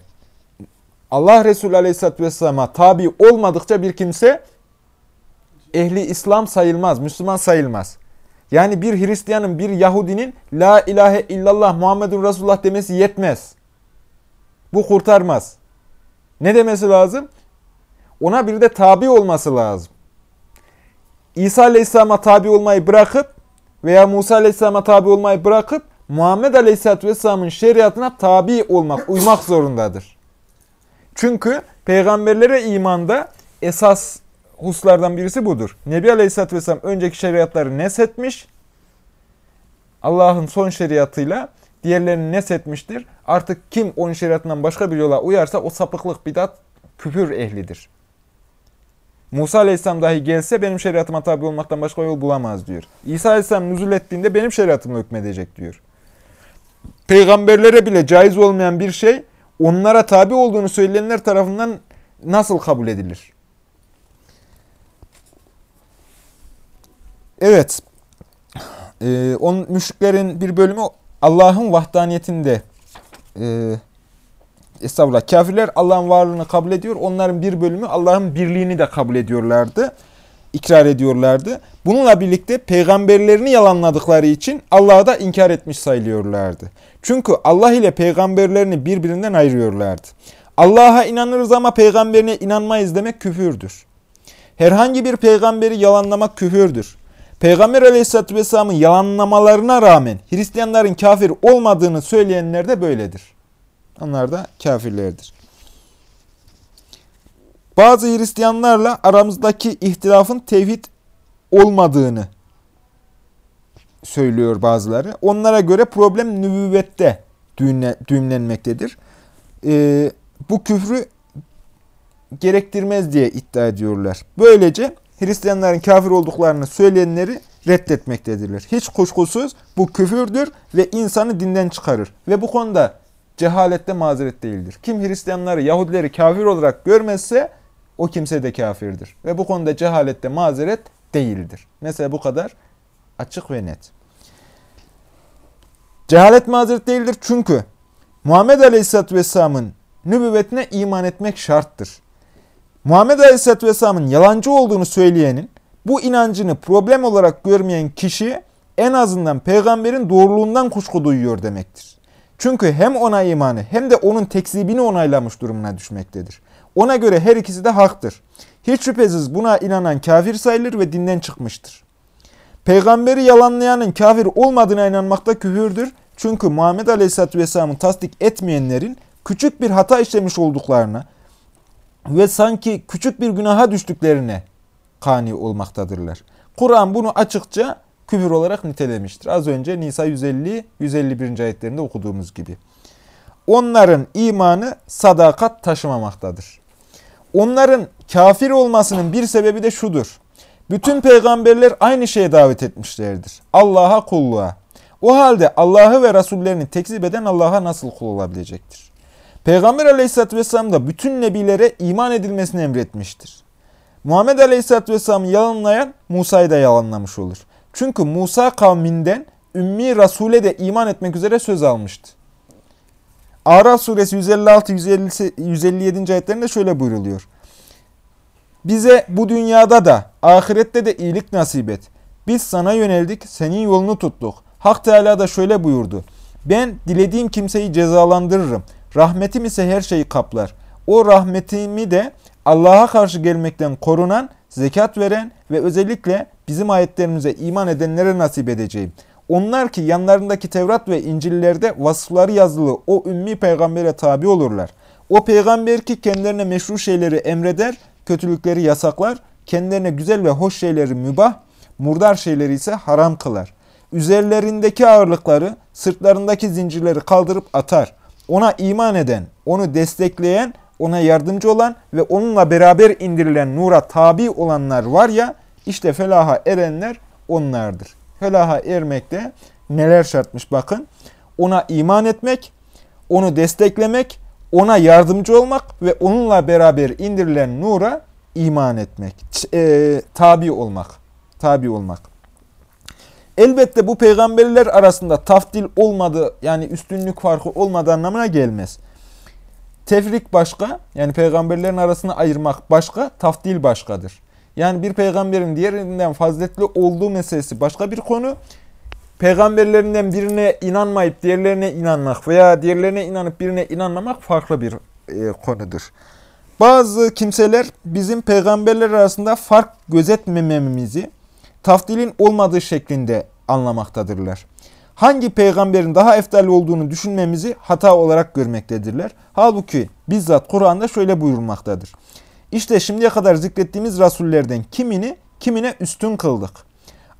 Allah Resulü Aleyhisselatü Vesselam'a tabi olmadıkça bir kimse ehli İslam sayılmaz, Müslüman sayılmaz. Yani bir Hristiyanın, bir Yahudinin La ilahe illallah Muhammedun Resulullah demesi yetmez. Bu kurtarmaz. Ne demesi lazım? Ona bir de tabi olması lazım. İsa Aleyhisselam'a tabi olmayı bırakıp veya Musa Aleyhisselam'a tabi olmayı bırakıp Muhammed Aleyhisselatü Vesselam'ın şeriatına tabi olmak, uymak zorundadır. Çünkü peygamberlere imanda esas huslardan birisi budur. Nebi Aleyhisselatü Vesselam önceki şeriatları nesetmiş, Allah'ın son şeriatıyla diğerlerini nesetmiştir. Artık kim onun şeriatından başka bir yola uyarsa o sapıklık, bidat, küfür ehlidir. Musa Aleyhisselam dahi gelse benim şeriatıma tabi olmaktan başka yol bulamaz diyor. İsa Aleyhisselam nüzul ettiğinde benim şeriatımla hükmedecek diyor. Peygamberlere bile caiz olmayan bir şey onlara tabi olduğunu söyleyenler tarafından nasıl kabul edilir? Evet, ee, onun müşriklerin bir bölümü Allah'ın vahdaniyetinde e, estağfurullah kafirler Allah'ın varlığını kabul ediyor. Onların bir bölümü Allah'ın birliğini de kabul ediyorlardı. ikrar ediyorlardı. Bununla birlikte peygamberlerini yalanladıkları için Allah'ı da inkar etmiş sayılıyorlardı. Çünkü Allah ile peygamberlerini birbirinden ayırıyorlardı. Allah'a inanırız ama peygamberine inanmayız demek küfürdür. Herhangi bir peygamberi yalanlamak küfürdür. Peygamber aleyhissalatü vesselamın yalanlamalarına rağmen Hristiyanların kafir olmadığını söyleyenler de böyledir. Onlar da kafirlerdir. Bazı Hristiyanlarla aramızdaki ihtilafın tevhid olmadığını söylüyor bazıları. Onlara göre problem nübüvvette düğümlenmektedir. Ee, bu küfrü gerektirmez diye iddia ediyorlar. Böylece Hristiyanların kafir olduklarını söyleyenleri reddetmektedirler. Hiç kuşkusuz bu küfürdür ve insanı dinden çıkarır. Ve bu konuda cehalette mazeret değildir. Kim Hristiyanları, Yahudileri kafir olarak görmezse o kimse de kafirdir. Ve bu konuda cehalette mazeret değildir. Mesela bu kadar açık ve net. Cehalet mazeret değildir çünkü Muhammed Aleyhisselatü Vesselam'ın nübüvvetine iman etmek şarttır. Muhammed Aleyhisselatü Vesselam'ın yalancı olduğunu söyleyenin, bu inancını problem olarak görmeyen kişi en azından peygamberin doğruluğundan kuşku duyuyor demektir. Çünkü hem ona imanı hem de onun tekzibini onaylamış durumuna düşmektedir. Ona göre her ikisi de haktır. Hiç şüphesiz buna inanan kafir sayılır ve dinden çıkmıştır. Peygamberi yalanlayanın kafir olmadığına inanmakta küfürdür. Çünkü Muhammed Aleyhisselatü Vesselam'ı tasdik etmeyenlerin küçük bir hata işlemiş olduklarına ve sanki küçük bir günaha düştüklerine kani olmaktadırlar. Kur'an bunu açıkça küfür olarak nitelemiştir. Az önce Nisa 150-151. ayetlerinde okuduğumuz gibi. Onların imanı sadakat taşımamaktadır. Onların kafir olmasının bir sebebi de şudur. Bütün peygamberler aynı şeye davet etmişlerdir. Allah'a kulluğa. O halde Allah'ı ve Resullerini tekzip eden Allah'a nasıl kul olabilecektir? Peygamber aleyhissalatü vesselam da bütün nebilere iman edilmesini emretmiştir. Muhammed aleyhissalatü vesselam'ı yalanlayan Musa'yı da yalanlamış olur. Çünkü Musa kavminden Ümmi Resul'e de iman etmek üzere söz almıştı. Araf suresi 156-157. ayetlerinde şöyle buyruluyor. Bize bu dünyada da ahirette de iyilik nasip et. Biz sana yöneldik, senin yolunu tuttuk. Hak Teala da şöyle buyurdu. Ben dilediğim kimseyi cezalandırırım. Rahmetim ise her şeyi kaplar. O rahmetimi de Allah'a karşı gelmekten korunan, zekat veren ve özellikle bizim ayetlerimize iman edenlere nasip edeceğim. Onlar ki yanlarındaki Tevrat ve İncil'lerde vasıfları yazılı o ümmi peygambere tabi olurlar. O peygamber ki kendilerine meşru şeyleri emreder, kötülükleri yasaklar, kendilerine güzel ve hoş şeyleri mübah, murdar şeyleri ise haram kılar. Üzerlerindeki ağırlıkları, sırtlarındaki zincirleri kaldırıp atar. Ona iman eden, onu destekleyen, ona yardımcı olan ve onunla beraber indirilen nura tabi olanlar var ya, işte felaha erenler onlardır. felaha ermekte neler şartmış bakın. Ona iman etmek, onu desteklemek, ona yardımcı olmak ve onunla beraber indirilen nura iman etmek, e, tabi olmak, tabi olmak. Elbette bu peygamberler arasında taftil olmadı, yani üstünlük farkı olmadığı anlamına gelmez. Tefrik başka, yani peygamberlerin arasını ayırmak başka, taftil başkadır. Yani bir peygamberin diğerinden faziletli olduğu meselesi başka bir konu. Peygamberlerinden birine inanmayıp diğerlerine inanmak veya diğerlerine inanıp birine inanmamak farklı bir e, konudur. Bazı kimseler bizim peygamberler arasında fark gözetmememizi taftilin olmadığı şeklinde anlamaktadırlar. Hangi peygamberin daha eftalli olduğunu düşünmemizi hata olarak görmektedirler. Halbuki bizzat Kur'an'da şöyle buyurulmaktadır. İşte şimdiye kadar zikrettiğimiz rasullerden kimini kimine üstün kıldık.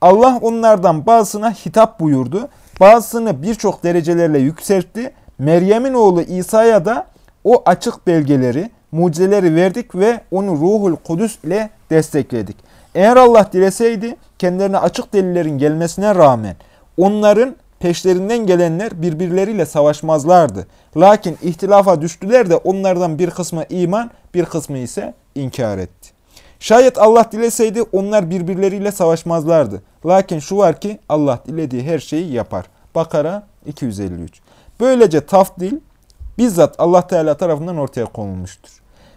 Allah onlardan bazısına hitap buyurdu, bazısını birçok derecelerle yükseltti. Meryem'in oğlu İsa'ya da o açık belgeleri, mucizeleri verdik ve onu ruhul kudüs ile destekledik. Eğer Allah dileseydi kendilerine açık delillerin gelmesine rağmen onların peşlerinden gelenler birbirleriyle savaşmazlardı. Lakin ihtilafa düştüler de onlardan bir kısmı iman, bir kısmı ise inkar etti. Şayet Allah dileseydi onlar birbirleriyle savaşmazlardı. Lakin şu var ki Allah dilediği her şeyi yapar. Bakara 253. Böylece tafdil bizzat Allah Teala tarafından ortaya konulmuştur.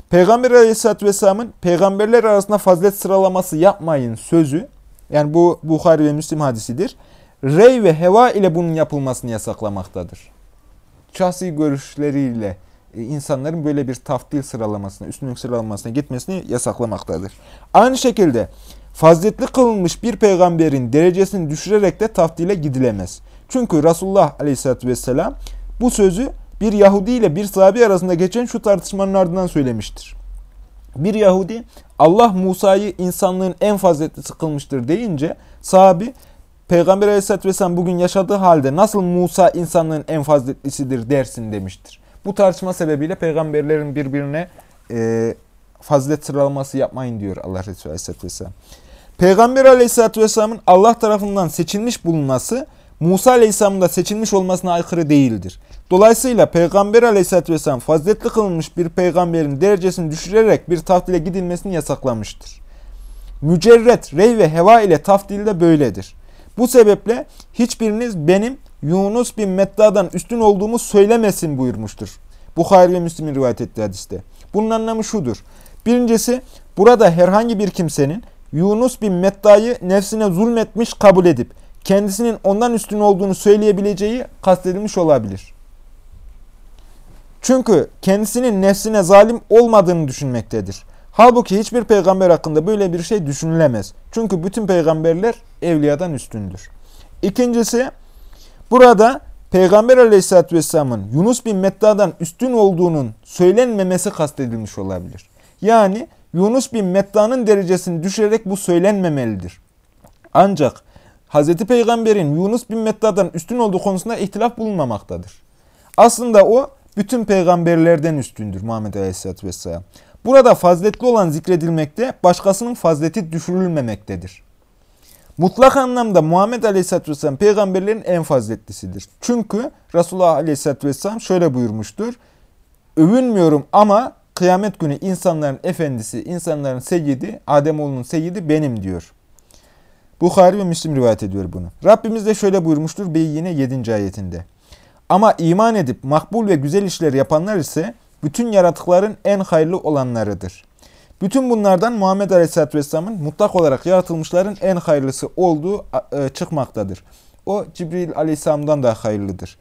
Peygamber Aleyhisselatü Vesselam'ın peygamberler arasında fazilet sıralaması yapmayın sözü, yani bu Bukhari ve Müslim hadisidir, rey ve heva ile bunun yapılmasını yasaklamaktadır. Şahsi görüşleriyle insanların böyle bir taftil sıralamasına, üstünlük sıralamasına gitmesini yasaklamaktadır. Aynı şekilde faziletli kılınmış bir peygamberin derecesini düşürerek de taftile gidilemez. Çünkü Resulullah Aleyhisselatü Vesselam bu sözü bir Yahudi ile bir sahabi arasında geçen şu tartışmanın ardından söylemiştir. Bir Yahudi Allah Musa'yı insanlığın en faziletlisi kılmıştır deyince sahabi Peygamber Aleyhisselatü Vesselam bugün yaşadığı halde nasıl Musa insanlığın en faziletlisidir dersin demiştir. Bu tartışma sebebiyle peygamberlerin birbirine e, fazilet sıralaması yapmayın diyor Allah Resulü Aleyhisselatü Vesselam. Peygamber Aleyhisselatü Vesselam'ın Allah tarafından seçilmiş bulunması Musa Aleyhisselam'ın da seçilmiş olmasına aykırı değildir. Dolayısıyla Peygamber Aleyhisselatü Vesselam faziletli kılınmış bir peygamberin derecesini düşürerek bir taftile gidilmesini yasaklamıştır. Mücerret, rey ve heva ile taftil de böyledir. Bu sebeple hiçbiriniz benim Yunus bin Medda'dan üstün olduğumu söylemesin buyurmuştur. Bukhari ve Müslim'in rivayet ettiği hadiste. Bunun anlamı şudur. Birincisi burada herhangi bir kimsenin Yunus bin Medda'yı nefsine zulmetmiş kabul edip kendisinin ondan üstün olduğunu söyleyebileceği kastedilmiş olabilir. Çünkü kendisinin nefsine zalim olmadığını düşünmektedir. Halbuki hiçbir peygamber hakkında böyle bir şey düşünülemez. Çünkü bütün peygamberler evliyadan üstündür. İkincisi, burada Peygamber aleyhissalatü vesselamın Yunus bin Medda'dan üstün olduğunun söylenmemesi kastedilmiş olabilir. Yani Yunus bin Medda'nın derecesini düşürerek bu söylenmemelidir. Ancak Hz. Peygamber'in Yunus bin Medda'dan üstün olduğu konusunda ihtilaf bulunmamaktadır. Aslında o bütün peygamberlerden üstündür Muhammed Aleyhisselatü Vesselam. Burada faziletli olan zikredilmekte, başkasının fazileti düşürülmemektedir. Mutlak anlamda Muhammed Aleyhisselatü Vesselam peygamberlerin en faziletlisidir. Çünkü Resulullah Aleyhisselatü Vesselam şöyle buyurmuştur. Övünmüyorum ama kıyamet günü insanların efendisi, insanların seyyidi, Ademoğlunun seyyidi benim diyor. Bukhari ve Müslim rivayet ediyor bunu. Rabbimiz de şöyle buyurmuştur yine 7. ayetinde. Ama iman edip makbul ve güzel işler yapanlar ise bütün yaratıkların en hayırlı olanlarıdır. Bütün bunlardan Muhammed Aleyhisselatü Vesselam'ın mutlak olarak yaratılmışların en hayırlısı olduğu e, çıkmaktadır. O Cibril Aleyhisselam'dan da hayırlıdır.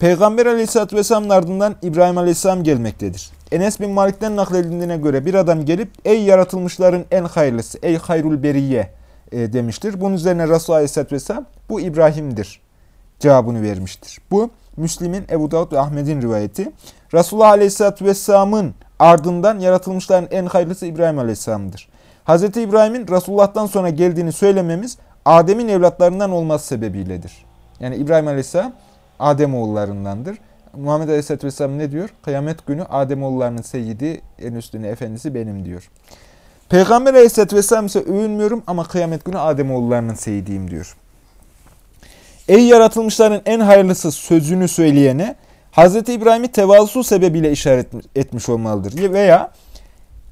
Peygamber Aleyhisselatü Vesselam'ın ardından İbrahim Aleyhisselam gelmektedir. Enes bin Malik'ten nakledildiğine göre bir adam gelip ey yaratılmışların en hayırlısı, ey hayrul beriye e, demiştir. Bunun üzerine Resulullah Aleyhisselatü Vesselam bu İbrahim'dir cevabını vermiştir. Bu Müslim'in, Ebu Davud ve Ahmet'in rivayeti. Resulullah Aleyhisselatü Vesselam'ın ardından yaratılmışların en hayırlısı İbrahim Aleyhisselam'dır. Hz. İbrahim'in Resulullah'tan sonra geldiğini söylememiz Adem'in evlatlarından olması sebebiyledir. Yani İbrahim Aleyhisselam Adem oğullarındandır. Muhammed Aleyhisselatü Vesselam ne diyor? Kıyamet günü Adem oğullarının seyyidi, en üstüne efendisi benim diyor. Peygamber Aleyhisselatü Vesselam ise övünmüyorum ama kıyamet günü Adem oğullarının seyidiyim diyor. Ey yaratılmışların en hayırlısı sözünü söyleyene Hz. İbrahim'i tevazu sebebiyle işaret etmiş olmalıdır. Veya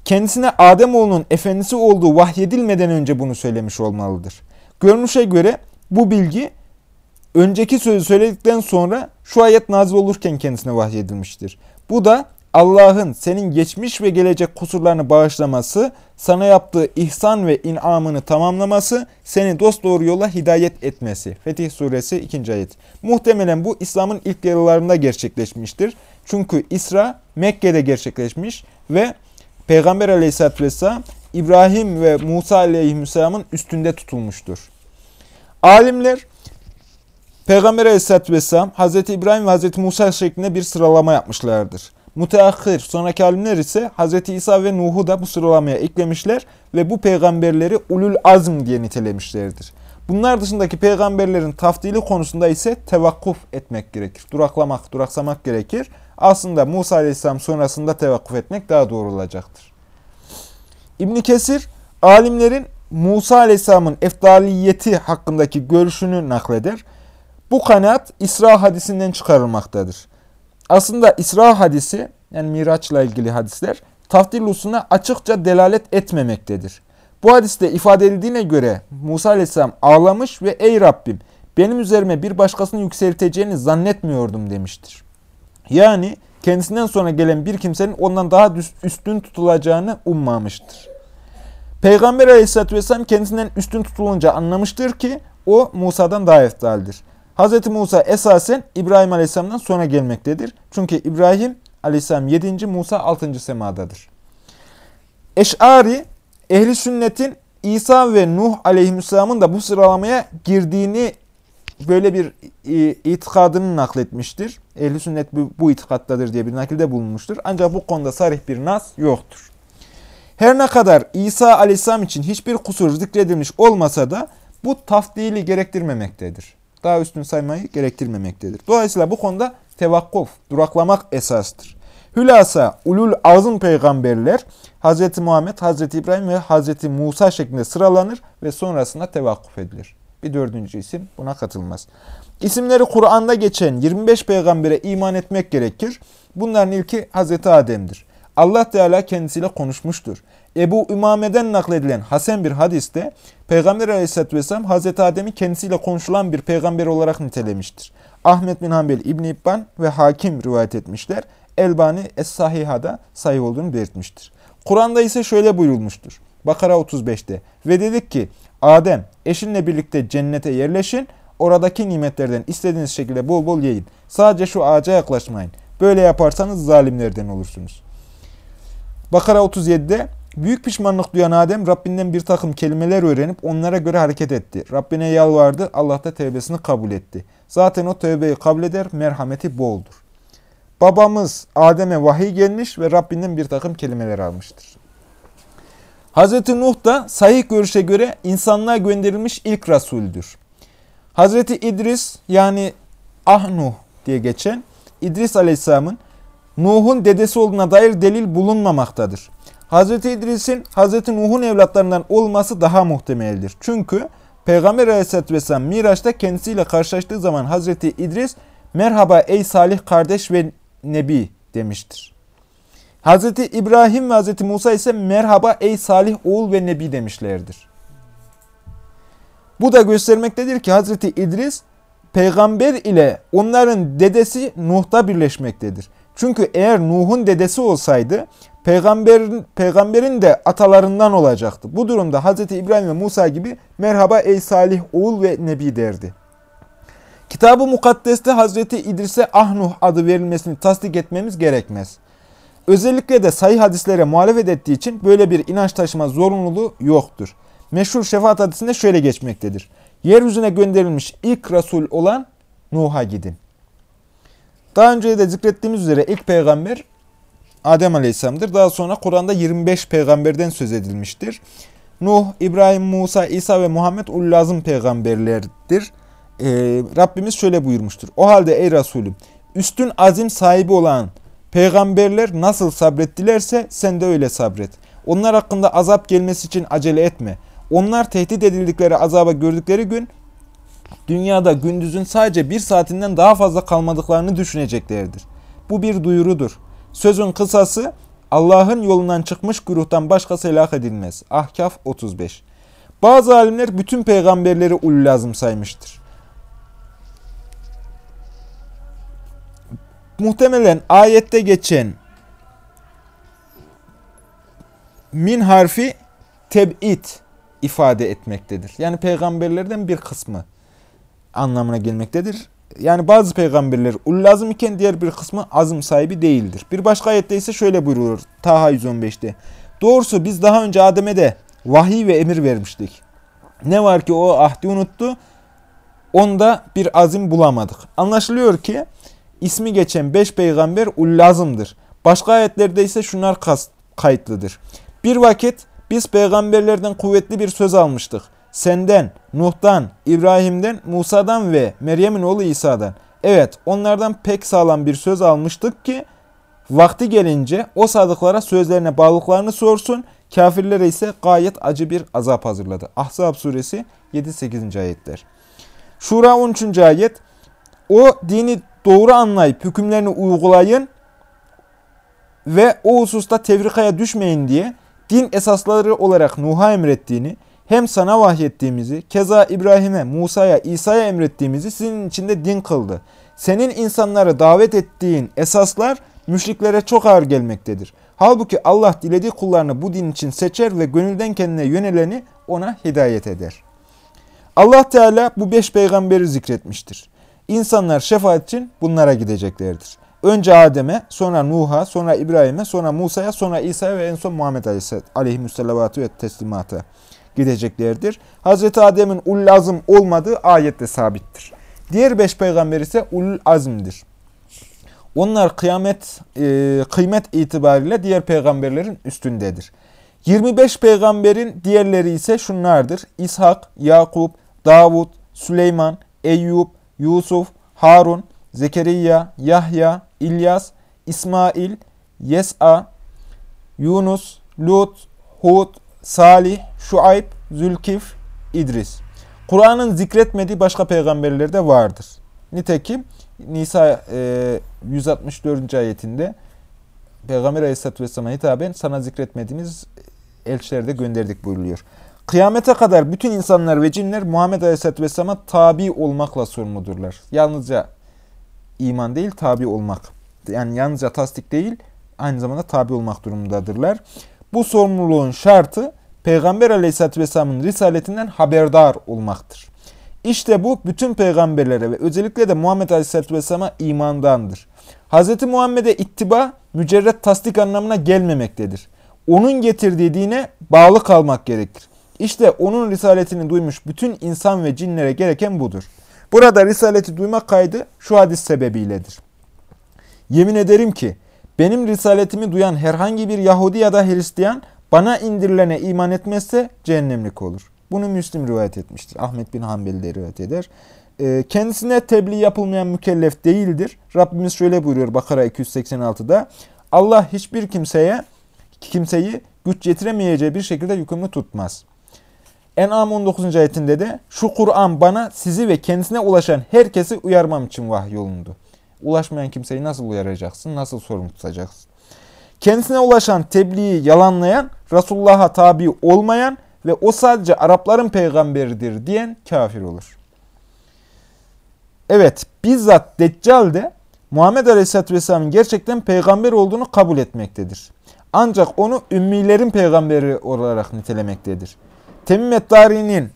kendisine Ademoğlunun efendisi olduğu vahyedilmeden önce bunu söylemiş olmalıdır. Görünüşe göre bu bilgi önceki sözü söyledikten sonra şu ayet nazil olurken kendisine vahyedilmiştir. Bu da Allah'ın senin geçmiş ve gelecek kusurlarını bağışlaması, sana yaptığı ihsan ve inamını tamamlaması, seni dosdoğru yola hidayet etmesi. Fetih Suresi 2. ayet. Muhtemelen bu İslam'ın ilk yıllarında gerçekleşmiştir. Çünkü İsra Mekke'de gerçekleşmiş ve Peygamber aleyhisselatü vesselam İbrahim ve Musa aleyhisselamın üstünde tutulmuştur. Alimler Peygamber aleyhisselatü vesselam Hz. İbrahim ve Hz. Musa şeklinde bir sıralama yapmışlardır. Müteahhir sonraki alimler ise Hz. İsa ve Nuh'u da bu sıralamaya eklemişler ve bu peygamberleri ulul azm diye nitelemişlerdir. Bunlar dışındaki peygamberlerin tafdili konusunda ise tevakkuf etmek gerekir. Duraklamak, duraksamak gerekir. Aslında Musa Aleyhisselam sonrasında tevakkuf etmek daha doğru olacaktır. İbn Kesir, alimlerin Musa Aleyhisselam'ın efdaliyeti hakkındaki görüşünü nakleder. Bu kanaat İsra hadisinden çıkarılmaktadır. Aslında İsra hadisi, yani Miraç'la ilgili hadisler, taftil hususuna açıkça delalet etmemektedir. Bu hadiste ifade edildiğine göre Musa Aleyhisselam ağlamış ve ey Rabbim benim üzerime bir başkasını yükselteceğini zannetmiyordum demiştir. Yani kendisinden sonra gelen bir kimsenin ondan daha üstün tutulacağını ummamıştır. Peygamber Aleyhisselatü vesselam kendisinden üstün tutulunca anlamıştır ki o Musa'dan daha eftaldir. Hz. Musa esasen İbrahim Aleyhisselam'dan sonra gelmektedir. Çünkü İbrahim Aleyhisselam 7. Musa 6. semadadır. Eş'ari ehli sünnetin İsa ve Nuh Aleyhisselam'ın da bu sıralamaya girdiğini böyle bir itikadını nakletmiştir. Ehli sünnet bu, bu itikattadır diye bir nakilde bulunmuştur. Ancak bu konuda sarih bir nas yoktur. Her ne kadar İsa aleyhisselam için hiçbir kusur zikredilmiş olmasa da bu tafdili gerektirmemektedir daha üstün saymayı gerektirmemektedir. Dolayısıyla bu konuda tevakkuf, duraklamak esastır. Hülasa ulul azım peygamberler Hz. Muhammed, Hz. İbrahim ve Hz. Musa şeklinde sıralanır ve sonrasında tevakkuf edilir. Bir dördüncü isim buna katılmaz. İsimleri Kur'an'da geçen 25 peygambere iman etmek gerekir. Bunların ilki Hz. Adem'dir. Allah Teala kendisiyle konuşmuştur. Ebu Ümame'den nakledilen Hasan bir hadiste Peygamber Aleyhisselatü Vesselam Hazreti Adem'i kendisiyle konuşulan bir peygamber olarak nitelemiştir. Ahmet bin Hanbel İbn İbban ve Hakim rivayet etmişler. Elbani Es-Sahiha'da sayı olduğunu belirtmiştir. Kur'an'da ise şöyle buyurulmuştur. Bakara 35'te ve dedik ki Adem eşinle birlikte cennete yerleşin oradaki nimetlerden istediğiniz şekilde bol bol yiyin. Sadece şu ağaca yaklaşmayın. Böyle yaparsanız zalimlerden olursunuz. Bakara 37'de Büyük pişmanlık duyan Adem Rabbinden bir takım kelimeler öğrenip onlara göre hareket etti. Rabbine yalvardı, Allah da tevbesini kabul etti. Zaten o tövbeyi kabul eder, merhameti boldur. Babamız Adem'e vahiy gelmiş ve Rabbinden bir takım kelimeler almıştır. Hz. Nuh da sahih görüşe göre insanlığa gönderilmiş ilk Resul'dür. Hz. İdris yani Ahnuh diye geçen İdris Aleyhisselam'ın Nuh'un dedesi olduğuna dair delil bulunmamaktadır. Hz. İdris'in Hz. Nuh'un evlatlarından olması daha muhtemeldir. Çünkü Peygamber Aleyhisselatü Vesselam Miraç'ta kendisiyle karşılaştığı zaman Hz. İdris merhaba ey salih kardeş ve nebi demiştir. Hz. İbrahim ve Hz. Musa ise merhaba ey salih oğul ve nebi demişlerdir. Bu da göstermektedir ki Hz. İdris peygamber ile onların dedesi Nuh'ta birleşmektedir. Çünkü eğer Nuh'un dedesi olsaydı peygamberin, peygamberin de atalarından olacaktı. Bu durumda Hz. İbrahim ve Musa gibi merhaba ey salih oğul ve nebi derdi. Kitab-ı Mukaddes'te Hz. İdris'e Ahnuh adı verilmesini tasdik etmemiz gerekmez. Özellikle de sayı hadislere muhalefet ettiği için böyle bir inanç taşıma zorunluluğu yoktur. Meşhur şefaat hadisinde şöyle geçmektedir. Yeryüzüne gönderilmiş ilk Resul olan Nuh'a gidin. Daha önce de zikrettiğimiz üzere ilk peygamber Adem Aleyhisselam'dır. Daha sonra Kur'an'da 25 peygamberden söz edilmiştir. Nuh, İbrahim, Musa, İsa ve Muhammed ullazım peygamberlerdir. Ee, Rabbimiz şöyle buyurmuştur. O halde ey Resulüm, üstün azim sahibi olan peygamberler nasıl sabrettilerse sen de öyle sabret. Onlar hakkında azap gelmesi için acele etme. Onlar tehdit edildikleri azaba gördükleri gün dünyada gündüzün sadece bir saatinden daha fazla kalmadıklarını düşüneceklerdir. Bu bir duyurudur. Sözün kısası Allah'ın yolundan çıkmış güruhtan başkası helak edilmez. Ahkaf 35 Bazı alimler bütün peygamberleri ulul lazım saymıştır. Muhtemelen ayette geçen min harfi teb'it ifade etmektedir. Yani peygamberlerden bir kısmı anlamına gelmektedir. Yani bazı peygamberler ullazım iken diğer bir kısmı azım sahibi değildir. Bir başka ayette ise şöyle buyurulur. Taha 115'te. Doğrusu biz daha önce Adem'e de vahiy ve emir vermiştik. Ne var ki o ahdi unuttu. Onda bir azim bulamadık. Anlaşılıyor ki ismi geçen beş peygamber ullazımdır. Başka ayetlerde ise şunlar kayıtlıdır. Bir vakit biz peygamberlerden kuvvetli bir söz almıştık. Senden, Nuh'tan, İbrahim'den, Musa'dan ve Meryem'in oğlu İsa'dan. Evet onlardan pek sağlam bir söz almıştık ki vakti gelince o sadıklara sözlerine bağlılıklarını sorsun. Kafirlere ise gayet acı bir azap hazırladı. Ahzab suresi 7-8. ayetler. Şura 13. ayet. O dini doğru anlayıp hükümlerini uygulayın ve o hususta tefrikaya düşmeyin diye din esasları olarak Nuh'a emrettiğini, hem sana vahyettiğimizi, keza İbrahim'e, Musa'ya, İsa'ya emrettiğimizi sizin içinde din kıldı. Senin insanları davet ettiğin esaslar müşriklere çok ağır gelmektedir. Halbuki Allah dilediği kullarını bu din için seçer ve gönülden kendine yöneleni ona hidayet eder. Allah Teala bu beş peygamberi zikretmiştir. İnsanlar şefaat için bunlara gideceklerdir. Önce Adem'e, sonra Nuh'a, sonra İbrahim'e, sonra Musa'ya, sonra İsa'ya ve en son Muhammed Aleyhisselatü ve teslimata gideceklerdir. Hazreti Adem'in ul azım olmadığı ayette sabittir. Diğer beş peygamber ise ul azimdir. Onlar kıyamet e, kıymet itibariyle diğer peygamberlerin üstündedir. 25 peygamberin diğerleri ise şunlardır. İshak, Yakup, Davud, Süleyman, Eyüp, Yusuf, Harun, Zekeriya, Yahya, İlyas, İsmail, Yes'a, Yunus, Lut, Hud, Salih, Şuayb, Zülkif, İdris. Kur'an'ın zikretmediği başka peygamberler de vardır. Nitekim Nisa e, 164. ayetinde Peygamber Aleyhisselatü Vesselam'a hitaben sana zikretmediğimiz elçileri de gönderdik buyuruluyor. Kıyamete kadar bütün insanlar ve cinler Muhammed Aleyhisselatü Vesselam'a tabi olmakla sorumludurlar. Yalnızca iman değil tabi olmak. Yani yalnızca tasdik değil aynı zamanda tabi olmak durumundadırlar. Bu sorumluluğun şartı Peygamber Aleyhisselatü Vesselam'ın risaletinden haberdar olmaktır. İşte bu bütün peygamberlere ve özellikle de Muhammed Aleyhisselatü Vesselam'a imandandır. Hz. Muhammed'e ittiba mücerret tasdik anlamına gelmemektedir. Onun getirdiği dine bağlı kalmak gerekir. İşte onun risaletini duymuş bütün insan ve cinlere gereken budur. Burada risaleti duymak kaydı şu hadis sebebiyledir. Yemin ederim ki benim risaletimi duyan herhangi bir Yahudi ya da Hristiyan bana indirilene iman etmezse cehennemlik olur. Bunu Müslim rivayet etmiştir. Ahmet bin Hanbel de rivayet eder. Ee, kendisine tebliğ yapılmayan mükellef değildir. Rabbimiz şöyle buyuruyor Bakara 286'da. Allah hiçbir kimseye kimseyi güç getiremeyeceği bir şekilde yükümlü tutmaz. En'am 19. ayetinde de şu Kur'an bana sizi ve kendisine ulaşan herkesi uyarmam için vahyolundu. Ulaşmayan kimseyi nasıl uyaracaksın, nasıl sorumlu tutacaksın? Kendisine ulaşan tebliği yalanlayan, Resulullah'a tabi olmayan ve o sadece Arapların peygamberidir diyen kafir olur. Evet, bizzat Deccal de Muhammed Aleyhisselatü Vesselam'ın gerçekten peygamber olduğunu kabul etmektedir. Ancak onu ümmilerin peygamberi olarak nitelemektedir. Temim Dari'nin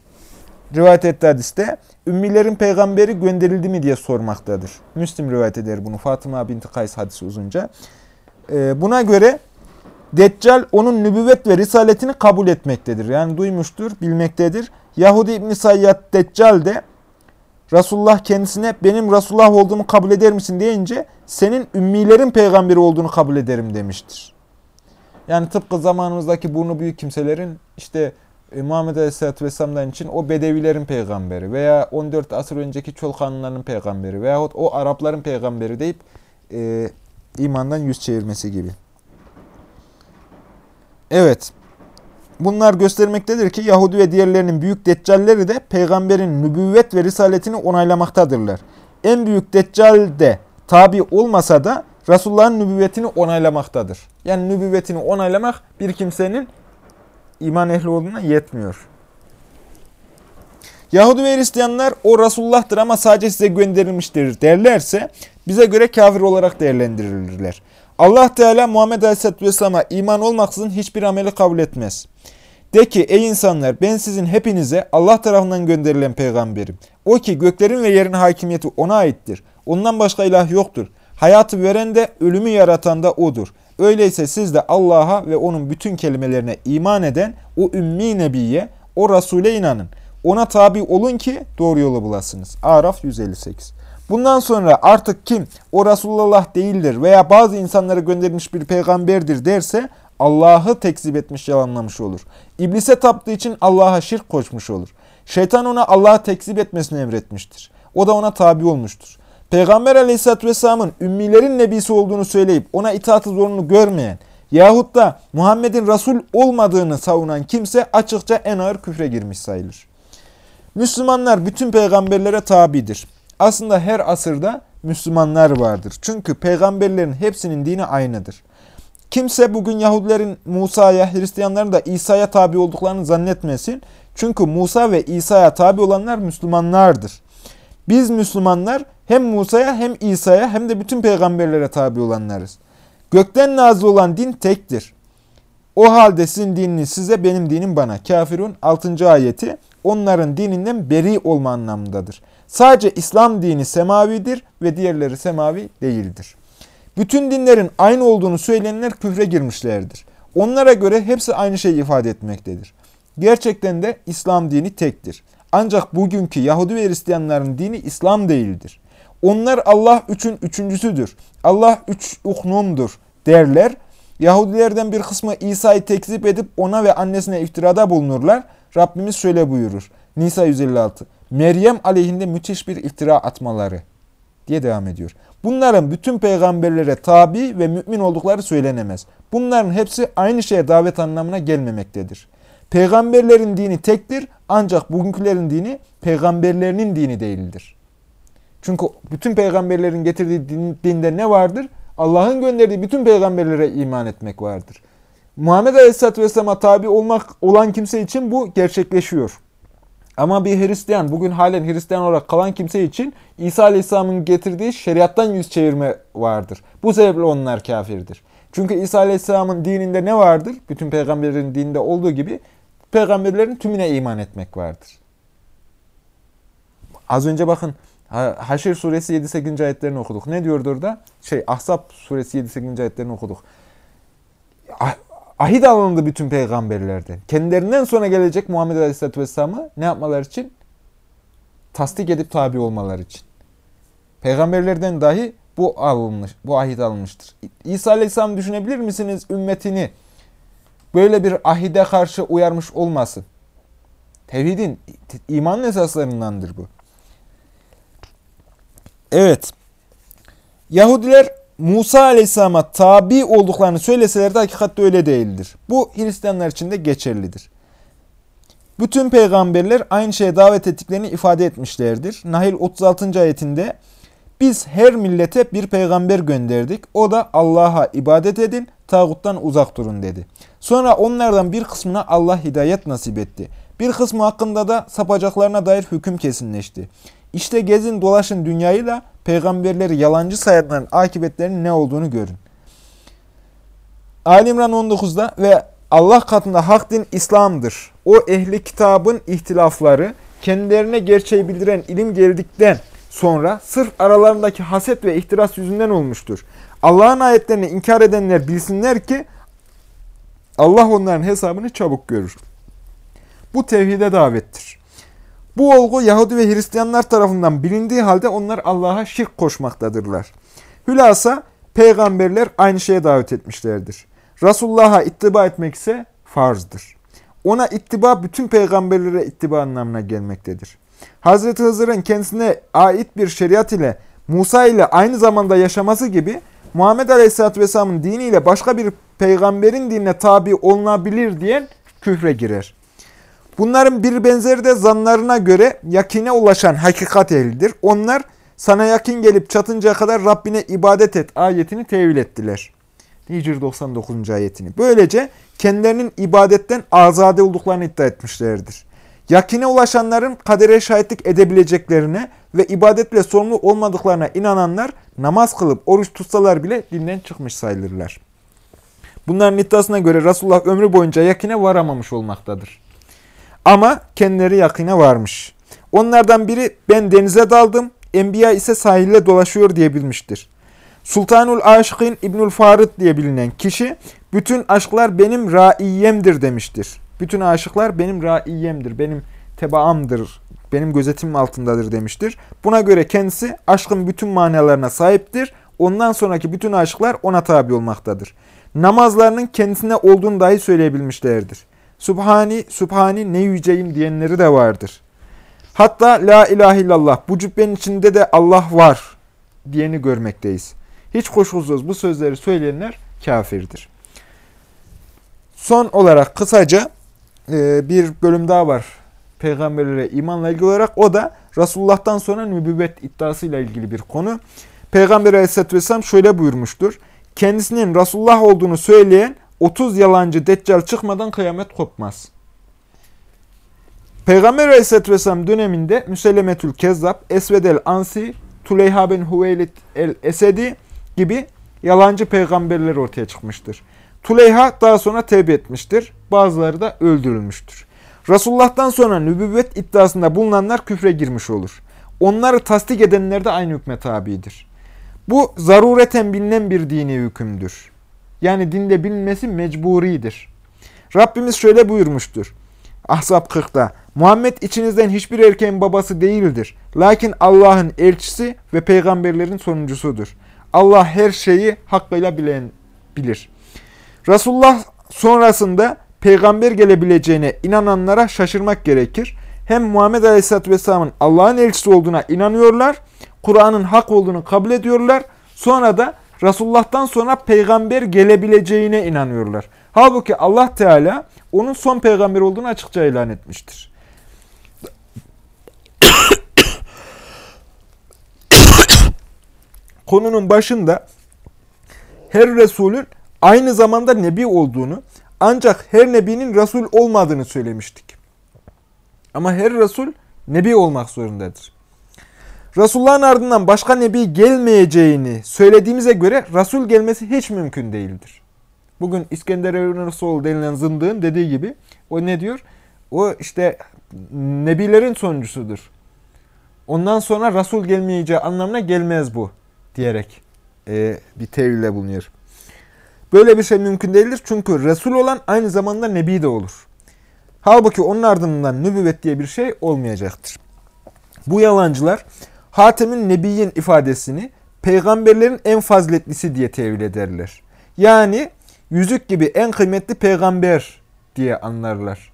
rivayet ettiği hadiste ümmilerin peygamberi gönderildi mi diye sormaktadır. Müslim rivayet eder bunu. Fatıma binti Kays hadisi uzunca. Ee, buna göre Deccal onun nübüvvet ve risaletini kabul etmektedir. Yani duymuştur, bilmektedir. Yahudi İbn-i Sayyad Deccal de Resulullah kendisine benim Resulullah olduğumu kabul eder misin deyince senin ümmilerin peygamberi olduğunu kabul ederim demiştir. Yani tıpkı zamanımızdaki burnu büyük kimselerin işte Muhammed Aleyhisselatü Vesselam'dan için o Bedevilerin peygamberi veya 14 asır önceki Çolkanlıların peygamberi veyahut o Arapların peygamberi deyip e, imandan yüz çevirmesi gibi. Evet. bunlar göstermektedir ki Yahudi ve diğerlerinin büyük deccalleri de peygamberin nübüvvet ve risaletini onaylamaktadırlar. En büyük deccal de tabi olmasa da Resulullah'ın nübüvvetini onaylamaktadır. Yani nübüvvetini onaylamak bir kimsenin iman ehli olduğuna yetmiyor. Yahudi ve Hristiyanlar o Resulullah'tır ama sadece size gönderilmiştir derlerse bize göre kafir olarak değerlendirilirler. Allah Teala Muhammed Aleyhisselatü Vesselam'a iman olmaksızın hiçbir ameli kabul etmez. De ki ey insanlar ben sizin hepinize Allah tarafından gönderilen peygamberim. O ki göklerin ve yerin hakimiyeti ona aittir. Ondan başka ilah yoktur. Hayatı veren de ölümü yaratan da odur. Öyleyse siz de Allah'a ve onun bütün kelimelerine iman eden o ümmi nebiye, o Resul'e inanın. Ona tabi olun ki doğru yolu bulasınız. Araf 158 Bundan sonra artık kim o Resulullah değildir veya bazı insanlara gönderilmiş bir peygamberdir derse Allah'ı tekzip etmiş, yalanlamış olur. İblise taptığı için Allah'a şirk koşmuş olur. Şeytan ona Allah'ı tekzip etmesini emretmiştir. O da ona tabi olmuştur. Peygamber aleyhissalatü vesselamın ümmilerin nebisi olduğunu söyleyip ona itaatı zorunlu görmeyen yahut da Muhammed'in Resul olmadığını savunan kimse açıkça en ağır küfre girmiş sayılır. Müslümanlar bütün peygamberlere tabidir. Aslında her asırda Müslümanlar vardır. Çünkü peygamberlerin hepsinin dini aynıdır. Kimse bugün Yahudilerin Musa'ya, Hristiyanların da İsa'ya tabi olduklarını zannetmesin. Çünkü Musa ve İsa'ya tabi olanlar Müslümanlardır. Biz Müslümanlar hem Musa'ya hem İsa'ya hem de bütün peygamberlere tabi olanlarız. Gökten nazil olan din tektir. O halde sizin dininiz size, benim dinim bana. Kafirun 6. ayeti onların dininden beri olma anlamındadır. Sadece İslam dini semavidir ve diğerleri semavi değildir. Bütün dinlerin aynı olduğunu söyleyenler küfre girmişlerdir. Onlara göre hepsi aynı şeyi ifade etmektedir. Gerçekten de İslam dini tektir. Ancak bugünkü Yahudi ve Hristiyanların dini İslam değildir. Onlar Allah üçün üçüncüsüdür. Allah üç uknumdur derler. Yahudilerden bir kısmı İsa'yı tekzip edip ona ve annesine iftirada bulunurlar. Rabbimiz şöyle buyurur. Nisa 156. Meryem aleyhinde müthiş bir iftira atmaları diye devam ediyor. Bunların bütün peygamberlere tabi ve mümin oldukları söylenemez. Bunların hepsi aynı şeye davet anlamına gelmemektedir. Peygamberlerin dini tektir ancak bugünkülerin dini peygamberlerinin dini değildir. Çünkü bütün peygamberlerin getirdiği din, dinde ne vardır? Allah'ın gönderdiği bütün peygamberlere iman etmek vardır. Muhammed Aleyhisselatü Vesselam'a tabi olmak olan kimse için bu gerçekleşiyor. Ama bir Hristiyan, bugün halen Hristiyan olarak kalan kimse için İsa Aleyhisselam'ın getirdiği şeriattan yüz çevirme vardır. Bu sebeple onlar kafirdir. Çünkü İsa Aleyhisselam'ın dininde ne vardır? Bütün peygamberlerin dininde olduğu gibi peygamberlerin tümüne iman etmek vardır. Az önce bakın Haşr suresi 7-8. ayetlerini okuduk. Ne diyordu orada? Şey Ahzab suresi 7-8. ayetlerini okuduk. Ah, ahit alındı bütün peygamberlerden. Kendilerinden sonra gelecek Muhammed Aleyhisselatü Vesselam'ı ne yapmalar için? Tasdik edip tabi olmaları için. Peygamberlerden dahi bu alınmış, bu ahit alınmıştır. İsa Aleyhisselam düşünebilir misiniz ümmetini böyle bir ahide karşı uyarmış olmasın? Tevhidin, imanın esaslarındandır bu. Evet. Yahudiler Musa Aleyhisselam'a tabi olduklarını söyleseler de hakikatte öyle değildir. Bu Hristiyanlar için de geçerlidir. Bütün peygamberler aynı şeye davet ettiklerini ifade etmişlerdir. Nahil 36. ayetinde biz her millete bir peygamber gönderdik. O da Allah'a ibadet edin, tağuttan uzak durun dedi. Sonra onlardan bir kısmına Allah hidayet nasip etti. Bir kısmı hakkında da sapacaklarına dair hüküm kesinleşti. İşte gezin dolaşın dünyayı da peygamberleri yalancı sayanların akıbetlerinin ne olduğunu görün. Ali İmran 19'da ve Allah katında hak din İslam'dır. O ehli kitabın ihtilafları kendilerine gerçeği bildiren ilim geldikten sonra sırf aralarındaki haset ve ihtiras yüzünden olmuştur. Allah'ın ayetlerini inkar edenler bilsinler ki Allah onların hesabını çabuk görür. Bu tevhide davettir. Bu olgu Yahudi ve Hristiyanlar tarafından bilindiği halde onlar Allah'a şirk koşmaktadırlar. Hülasa peygamberler aynı şeye davet etmişlerdir. Resulullah'a ittiba etmek ise farzdır. Ona ittiba bütün peygamberlere ittiba anlamına gelmektedir. Hazreti Hızır'ın kendisine ait bir şeriat ile Musa ile aynı zamanda yaşaması gibi Muhammed Aleyhisselatü Vesselam'ın diniyle başka bir peygamberin dinine tabi olunabilir diyen küfre girer. Bunların bir benzeri de zanlarına göre yakine ulaşan hakikat ehlidir. Onlar sana yakin gelip çatıncaya kadar Rabbine ibadet et ayetini tevil ettiler. Hicr 99. ayetini. Böylece kendilerinin ibadetten azade olduklarını iddia etmişlerdir. Yakine ulaşanların kadere şahitlik edebileceklerine ve ibadetle sorumlu olmadıklarına inananlar namaz kılıp oruç tutsalar bile dinden çıkmış sayılırlar. Bunların iddiasına göre Resulullah ömrü boyunca yakine varamamış olmaktadır. Ama kendileri yakine varmış. Onlardan biri ben denize daldım, Enbiya ise sahilde dolaşıyor diyebilmiştir. Sultanul Aşık'ın İbnül Farid diye bilinen kişi bütün aşklar benim raiyemdir demiştir. Bütün aşıklar benim raiyemdir, benim tebaamdır, benim gözetimim altındadır demiştir. Buna göre kendisi aşkın bütün manalarına sahiptir. Ondan sonraki bütün aşıklar ona tabi olmaktadır. Namazlarının kendisine olduğunu dahi söyleyebilmişlerdir. Subhani, Subhani ne yüceyim diyenleri de vardır. Hatta la ilahe illallah bu cübbenin içinde de Allah var diyeni görmekteyiz. Hiç koşulsuz bu sözleri söyleyenler kafirdir. Son olarak kısaca e, bir bölüm daha var peygamberlere imanla ilgili olarak. O da Resulullah'tan sonra nübüvvet iddiasıyla ilgili bir konu. Peygamber aleyhisselatü vesselam şöyle buyurmuştur. Kendisinin Resulullah olduğunu söyleyen 30 yalancı deccal çıkmadan kıyamet kopmaz. Peygamber aleyhisselatü vesselam döneminde Müsellemetül Kezzab, Esved el-Ansi, Tuleyha bin Hüveylid el-Esedi gibi yalancı peygamberler ortaya çıkmıştır. Tuleyha daha sonra tevbe etmiştir. Bazıları da öldürülmüştür. Resulullah'tan sonra nübüvvet iddiasında bulunanlar küfre girmiş olur. Onları tasdik edenler de aynı hükme tabidir. Bu zarureten bilinen bir dini hükümdür. Yani dinde bilinmesi mecburidir. Rabbimiz şöyle buyurmuştur. Ahzab 40'da Muhammed içinizden hiçbir erkeğin babası değildir. Lakin Allah'ın elçisi ve peygamberlerin sonuncusudur. Allah her şeyi hakkıyla bilen bilir. Resulullah sonrasında peygamber gelebileceğine inananlara şaşırmak gerekir. Hem Muhammed Aleyhisselatü Vesselam'ın Allah'ın elçisi olduğuna inanıyorlar, Kur'an'ın hak olduğunu kabul ediyorlar. Sonra da Resulullah'tan sonra peygamber gelebileceğine inanıyorlar. Halbuki Allah Teala onun son peygamber olduğunu açıkça ilan etmiştir. [COUGHS] Konunun başında her Resulün aynı zamanda Nebi olduğunu ancak her Nebi'nin Resul olmadığını söylemiştik. Ama her Resul Nebi olmak zorundadır. Resulullah'ın ardından başka Nebi gelmeyeceğini söylediğimize göre Resul gelmesi hiç mümkün değildir. Bugün İskender Evrenesoğlu denilen zındığın dediği gibi o ne diyor? O işte Nebilerin sonuncusudur. Ondan sonra Resul gelmeyeceği anlamına gelmez bu diyerek e, bir tevhille bulunuyor. Böyle bir şey mümkün değildir çünkü Resul olan aynı zamanda Nebi de olur. Halbuki onun ardından nübüvvet diye bir şey olmayacaktır. Bu yalancılar Hatem'in Nebiyin ifadesini peygamberlerin en faziletlisi diye tevil ederler. Yani yüzük gibi en kıymetli peygamber diye anlarlar.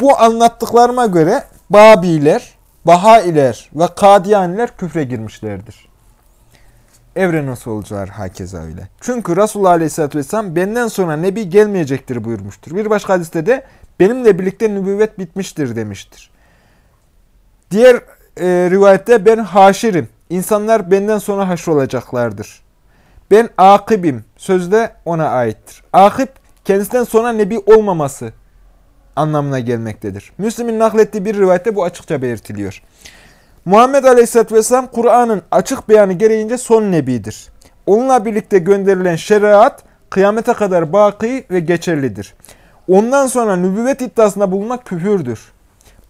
Bu anlattıklarıma göre Babiler, Bahailer ve Kadiyaniler küfre girmişlerdir. Evren nasıl olacağı hakeza öyle. Çünkü Resulullah Aleyhisselatü Vesselam benden sonra Nebi gelmeyecektir buyurmuştur. Bir başka hadiste de benimle birlikte nübüvvet bitmiştir demiştir. Diğer e, rivayette ben haşirim. İnsanlar benden sonra haşrolacaklardır. Ben akibim. Sözde ona aittir. Akip kendisinden sonra nebi olmaması anlamına gelmektedir. Müslim'in naklettiği bir rivayette bu açıkça belirtiliyor. Muhammed Aleyhisselatü Vesselam Kur'an'ın açık beyanı gereğince son nebidir. Onunla birlikte gönderilen şeriat kıyamete kadar baki ve geçerlidir. Ondan sonra nübüvvet iddiasında bulunmak küfürdür.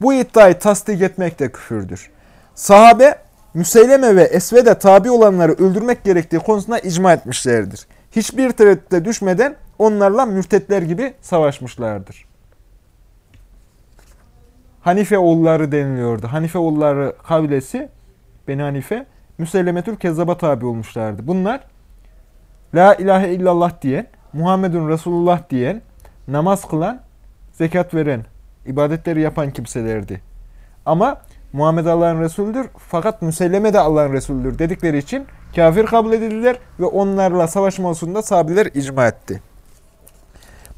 Bu iddiayı tasdik etmek de küfürdür. Sahabe Müseyleme ve Esved'e tabi olanları öldürmek gerektiği konusunda icma etmişlerdir. Hiçbir tereddüte düşmeden onlarla mürtetler gibi savaşmışlardır. Hanife oğulları deniliyordu. Hanife oğulları kabilesi Beni Hanife Müsellemetül Kezzab'a tabi olmuşlardı. Bunlar La ilahe illallah diyen, Muhammedun Resulullah diyen, namaz kılan, zekat veren, ibadetleri yapan kimselerdi. Ama Muhammed Allah'ın Resulüdür fakat Müselleme de Allah'ın Resulüdür dedikleri için kafir kabul edildiler ve onlarla savaşma hususunda sahabeler icma etti.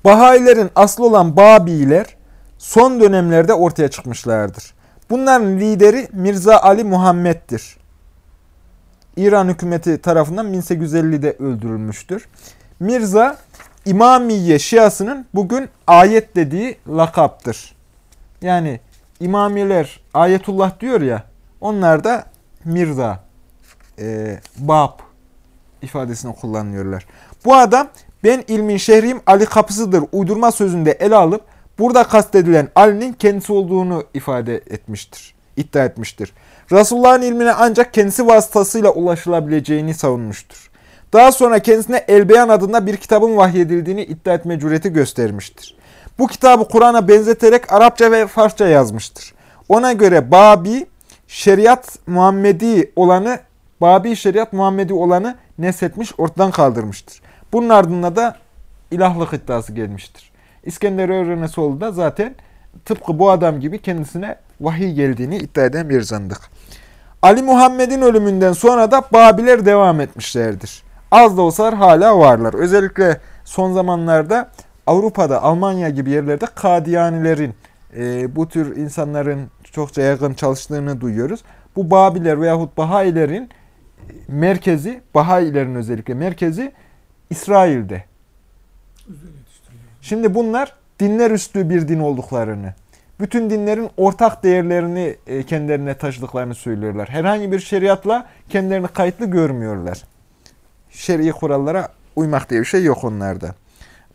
Bahayilerin aslı olan Babiler son dönemlerde ortaya çıkmışlardır. Bunların lideri Mirza Ali Muhammed'dir. İran hükümeti tarafından 1850'de öldürülmüştür. Mirza, İmamiye Şiasının bugün ayet dediği lakaptır. Yani İmamiler ayetullah diyor ya, onlar da Mirza, e, Bab ifadesini kullanıyorlar. Bu adam ben ilmin şehriyim Ali kapısıdır uydurma sözünde ele alıp burada kastedilen Ali'nin kendisi olduğunu ifade etmiştir, iddia etmiştir. Resulullah'ın ilmine ancak kendisi vasıtasıyla ulaşılabileceğini savunmuştur. Daha sonra kendisine Elbeyan adında bir kitabın vahyedildiğini iddia etme cüreti göstermiştir. Bu kitabı Kur'an'a benzeterek Arapça ve Farsça yazmıştır. Ona göre Babi, şeriat Muhammedi olanı, Babi şeriat Muhammedi olanı neshetmiş, ortadan kaldırmıştır. Bunun ardında da ilahlık iddiası gelmiştir. İskender Öğrenesoğlu da zaten tıpkı bu adam gibi kendisine vahiy geldiğini iddia eden bir zandık. Ali Muhammed'in ölümünden sonra da Babiler devam etmişlerdir. Az da olsalar hala varlar. Özellikle son zamanlarda Avrupa'da, Almanya gibi yerlerde Kadiyanilerin, e, bu tür insanların çokça yakın çalıştığını duyuyoruz. Bu Babiler veyahut Bahayilerin merkezi, Bahayilerin özellikle merkezi İsrail'de. Şimdi bunlar dinler üstü bir din olduklarını, bütün dinlerin ortak değerlerini e, kendilerine taşıdıklarını söylüyorlar. Herhangi bir şeriatla kendilerini kayıtlı görmüyorlar. Şer'i kurallara uymak diye bir şey yok onlarda.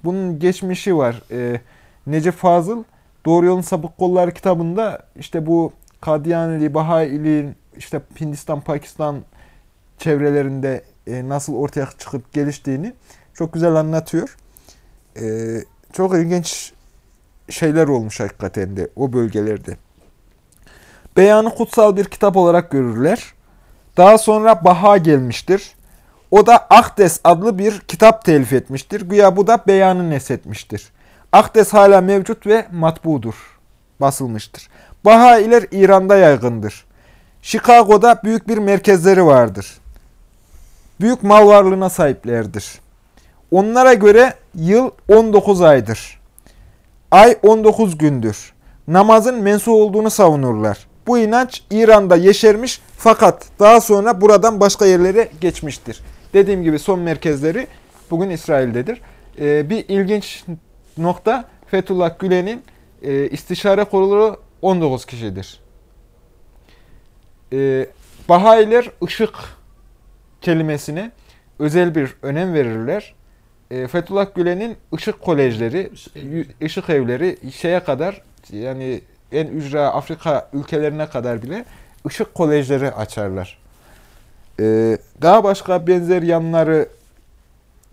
Bunun geçmişi var. E, Necip Fazıl Doğru Yolun Sapık Kolları kitabında işte bu Kadiyanili, Bahailiğin işte Hindistan, Pakistan çevrelerinde e, nasıl ortaya çıkıp geliştiğini çok güzel anlatıyor. Çok ilginç şeyler olmuş hakikaten de o bölgelerde. Beyanı kutsal bir kitap olarak görürler. Daha sonra Baha gelmiştir. O da Akdes adlı bir kitap telif etmiştir. Güya bu da beyanı nesetmiştir. Akdes hala mevcut ve matbudur. Basılmıştır. Bahailer İran'da yaygındır. Chicago'da büyük bir merkezleri vardır. Büyük mal varlığına sahiplerdir. Onlara göre yıl 19 aydır. Ay 19 gündür. Namazın mensup olduğunu savunurlar. Bu inanç İran'da yeşermiş fakat daha sonra buradan başka yerlere geçmiştir. Dediğim gibi son merkezleri bugün İsrail'dedir. Ee, bir ilginç nokta Fethullah Gülen'in e, istişare kurulu 19 kişidir. Ee, Bahayiler ışık kelimesine özel bir önem verirler e, Fethullah Gülen'in ışık kolejleri, ışık evleri şeye kadar yani en ücra Afrika ülkelerine kadar bile ışık kolejleri açarlar. E, daha başka benzer yanları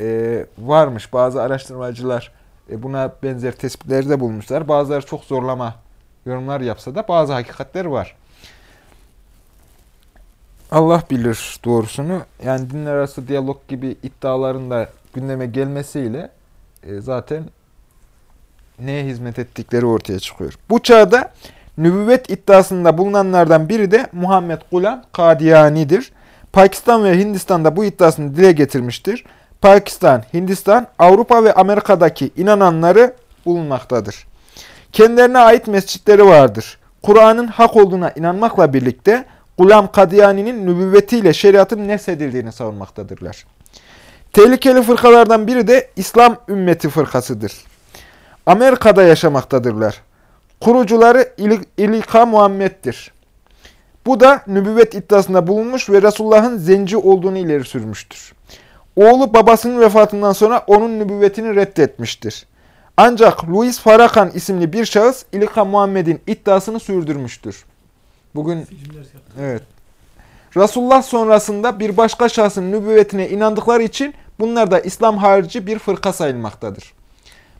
e, varmış. Bazı araştırmacılar e, buna benzer tespitlerde bulmuşlar. Bazıları çok zorlama yorumlar yapsa da bazı hakikatler var. Allah bilir doğrusunu. Yani dinler arası diyalog gibi iddiaların da gündeme gelmesiyle e, zaten neye hizmet ettikleri ortaya çıkıyor. Bu çağda nübüvvet iddiasında bulunanlardan biri de Muhammed Gulam Kadiyani'dir. Pakistan ve Hindistan'da bu iddiasını dile getirmiştir. Pakistan, Hindistan, Avrupa ve Amerika'daki inananları bulunmaktadır. Kendilerine ait mescitleri vardır. Kur'an'ın hak olduğuna inanmakla birlikte Gulam Kadiyani'nin nübüvvetiyle şeriatın nesedildiğini savunmaktadırlar. Tehlikeli fırkalardan biri de İslam ümmeti fırkasıdır. Amerika'da yaşamaktadırlar. Kurucuları İlika Muhammed'dir. Bu da nübüvvet iddiasında bulunmuş ve Resulullah'ın zenci olduğunu ileri sürmüştür. Oğlu babasının vefatından sonra onun nübüvvetini reddetmiştir. Ancak Louis Farrakhan isimli bir şahıs İlika Muhammed'in iddiasını sürdürmüştür. Bugün evet. Resulullah sonrasında bir başka şahsın nübüvvetine inandıkları için Bunlar da İslam harici bir fırka sayılmaktadır.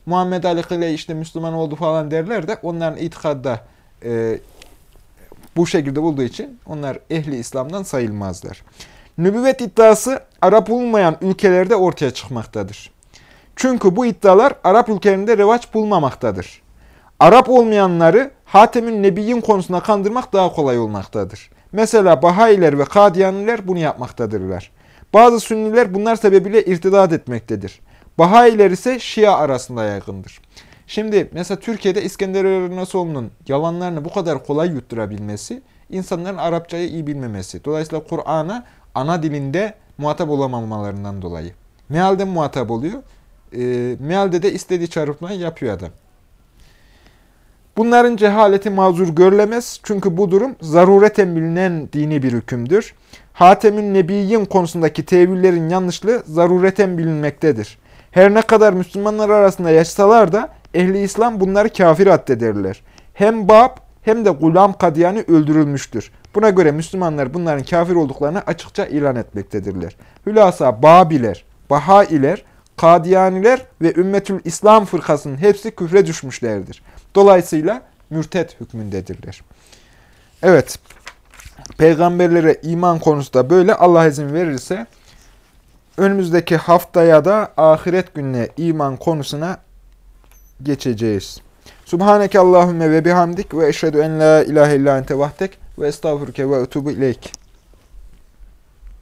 Muhammed Ali ile işte Müslüman oldu falan derler de onların itikadı e, bu şekilde olduğu için onlar ehli İslam'dan sayılmazlar. Nübüvvet iddiası Arap olmayan ülkelerde ortaya çıkmaktadır. Çünkü bu iddialar Arap ülkelerinde revaç bulmamaktadır. Arap olmayanları Hatem'in Nebiyin konusuna kandırmak daha kolay olmaktadır. Mesela Bahayiler ve Kadiyaniler bunu yapmaktadırlar. Bazı sünniler bunlar sebebiyle irtidat etmektedir. Bahayiler ise Şia arasında yaygındır. Şimdi mesela Türkiye'de İskender Ernasoğlu'nun yalanlarını bu kadar kolay yutturabilmesi, insanların Arapçayı iyi bilmemesi. Dolayısıyla Kur'an'a ana dilinde muhatap olamamalarından dolayı. Mealde muhatap oluyor. E, mealde de istediği çarpmayı yapıyor adam. Bunların cehaleti mazur görülemez. Çünkü bu durum zarureten bilinen dini bir hükümdür. Hatemün Nebiyyin konusundaki tevillerin yanlışlığı zarureten bilinmektedir. Her ne kadar Müslümanlar arasında yaşsalar da ehli İslam bunları kafir addederler. Hem Bab hem de Gulam Kadiyani öldürülmüştür. Buna göre Müslümanlar bunların kafir olduklarını açıkça ilan etmektedirler. Hülasa Babiler, Bahailer, Kadiyaniler ve Ümmetül İslam fırkasının hepsi küfre düşmüşlerdir. Dolayısıyla mürtet hükmündedirler. Evet, peygamberlere iman konusu da böyle. Allah izin verirse önümüzdeki haftaya da ahiret gününe iman konusuna geçeceğiz. Subhaneke Allahümme ve bihamdik ve eşhedü en la ilahe illa ente vahdek ve estağfurke ve etubu ileyk.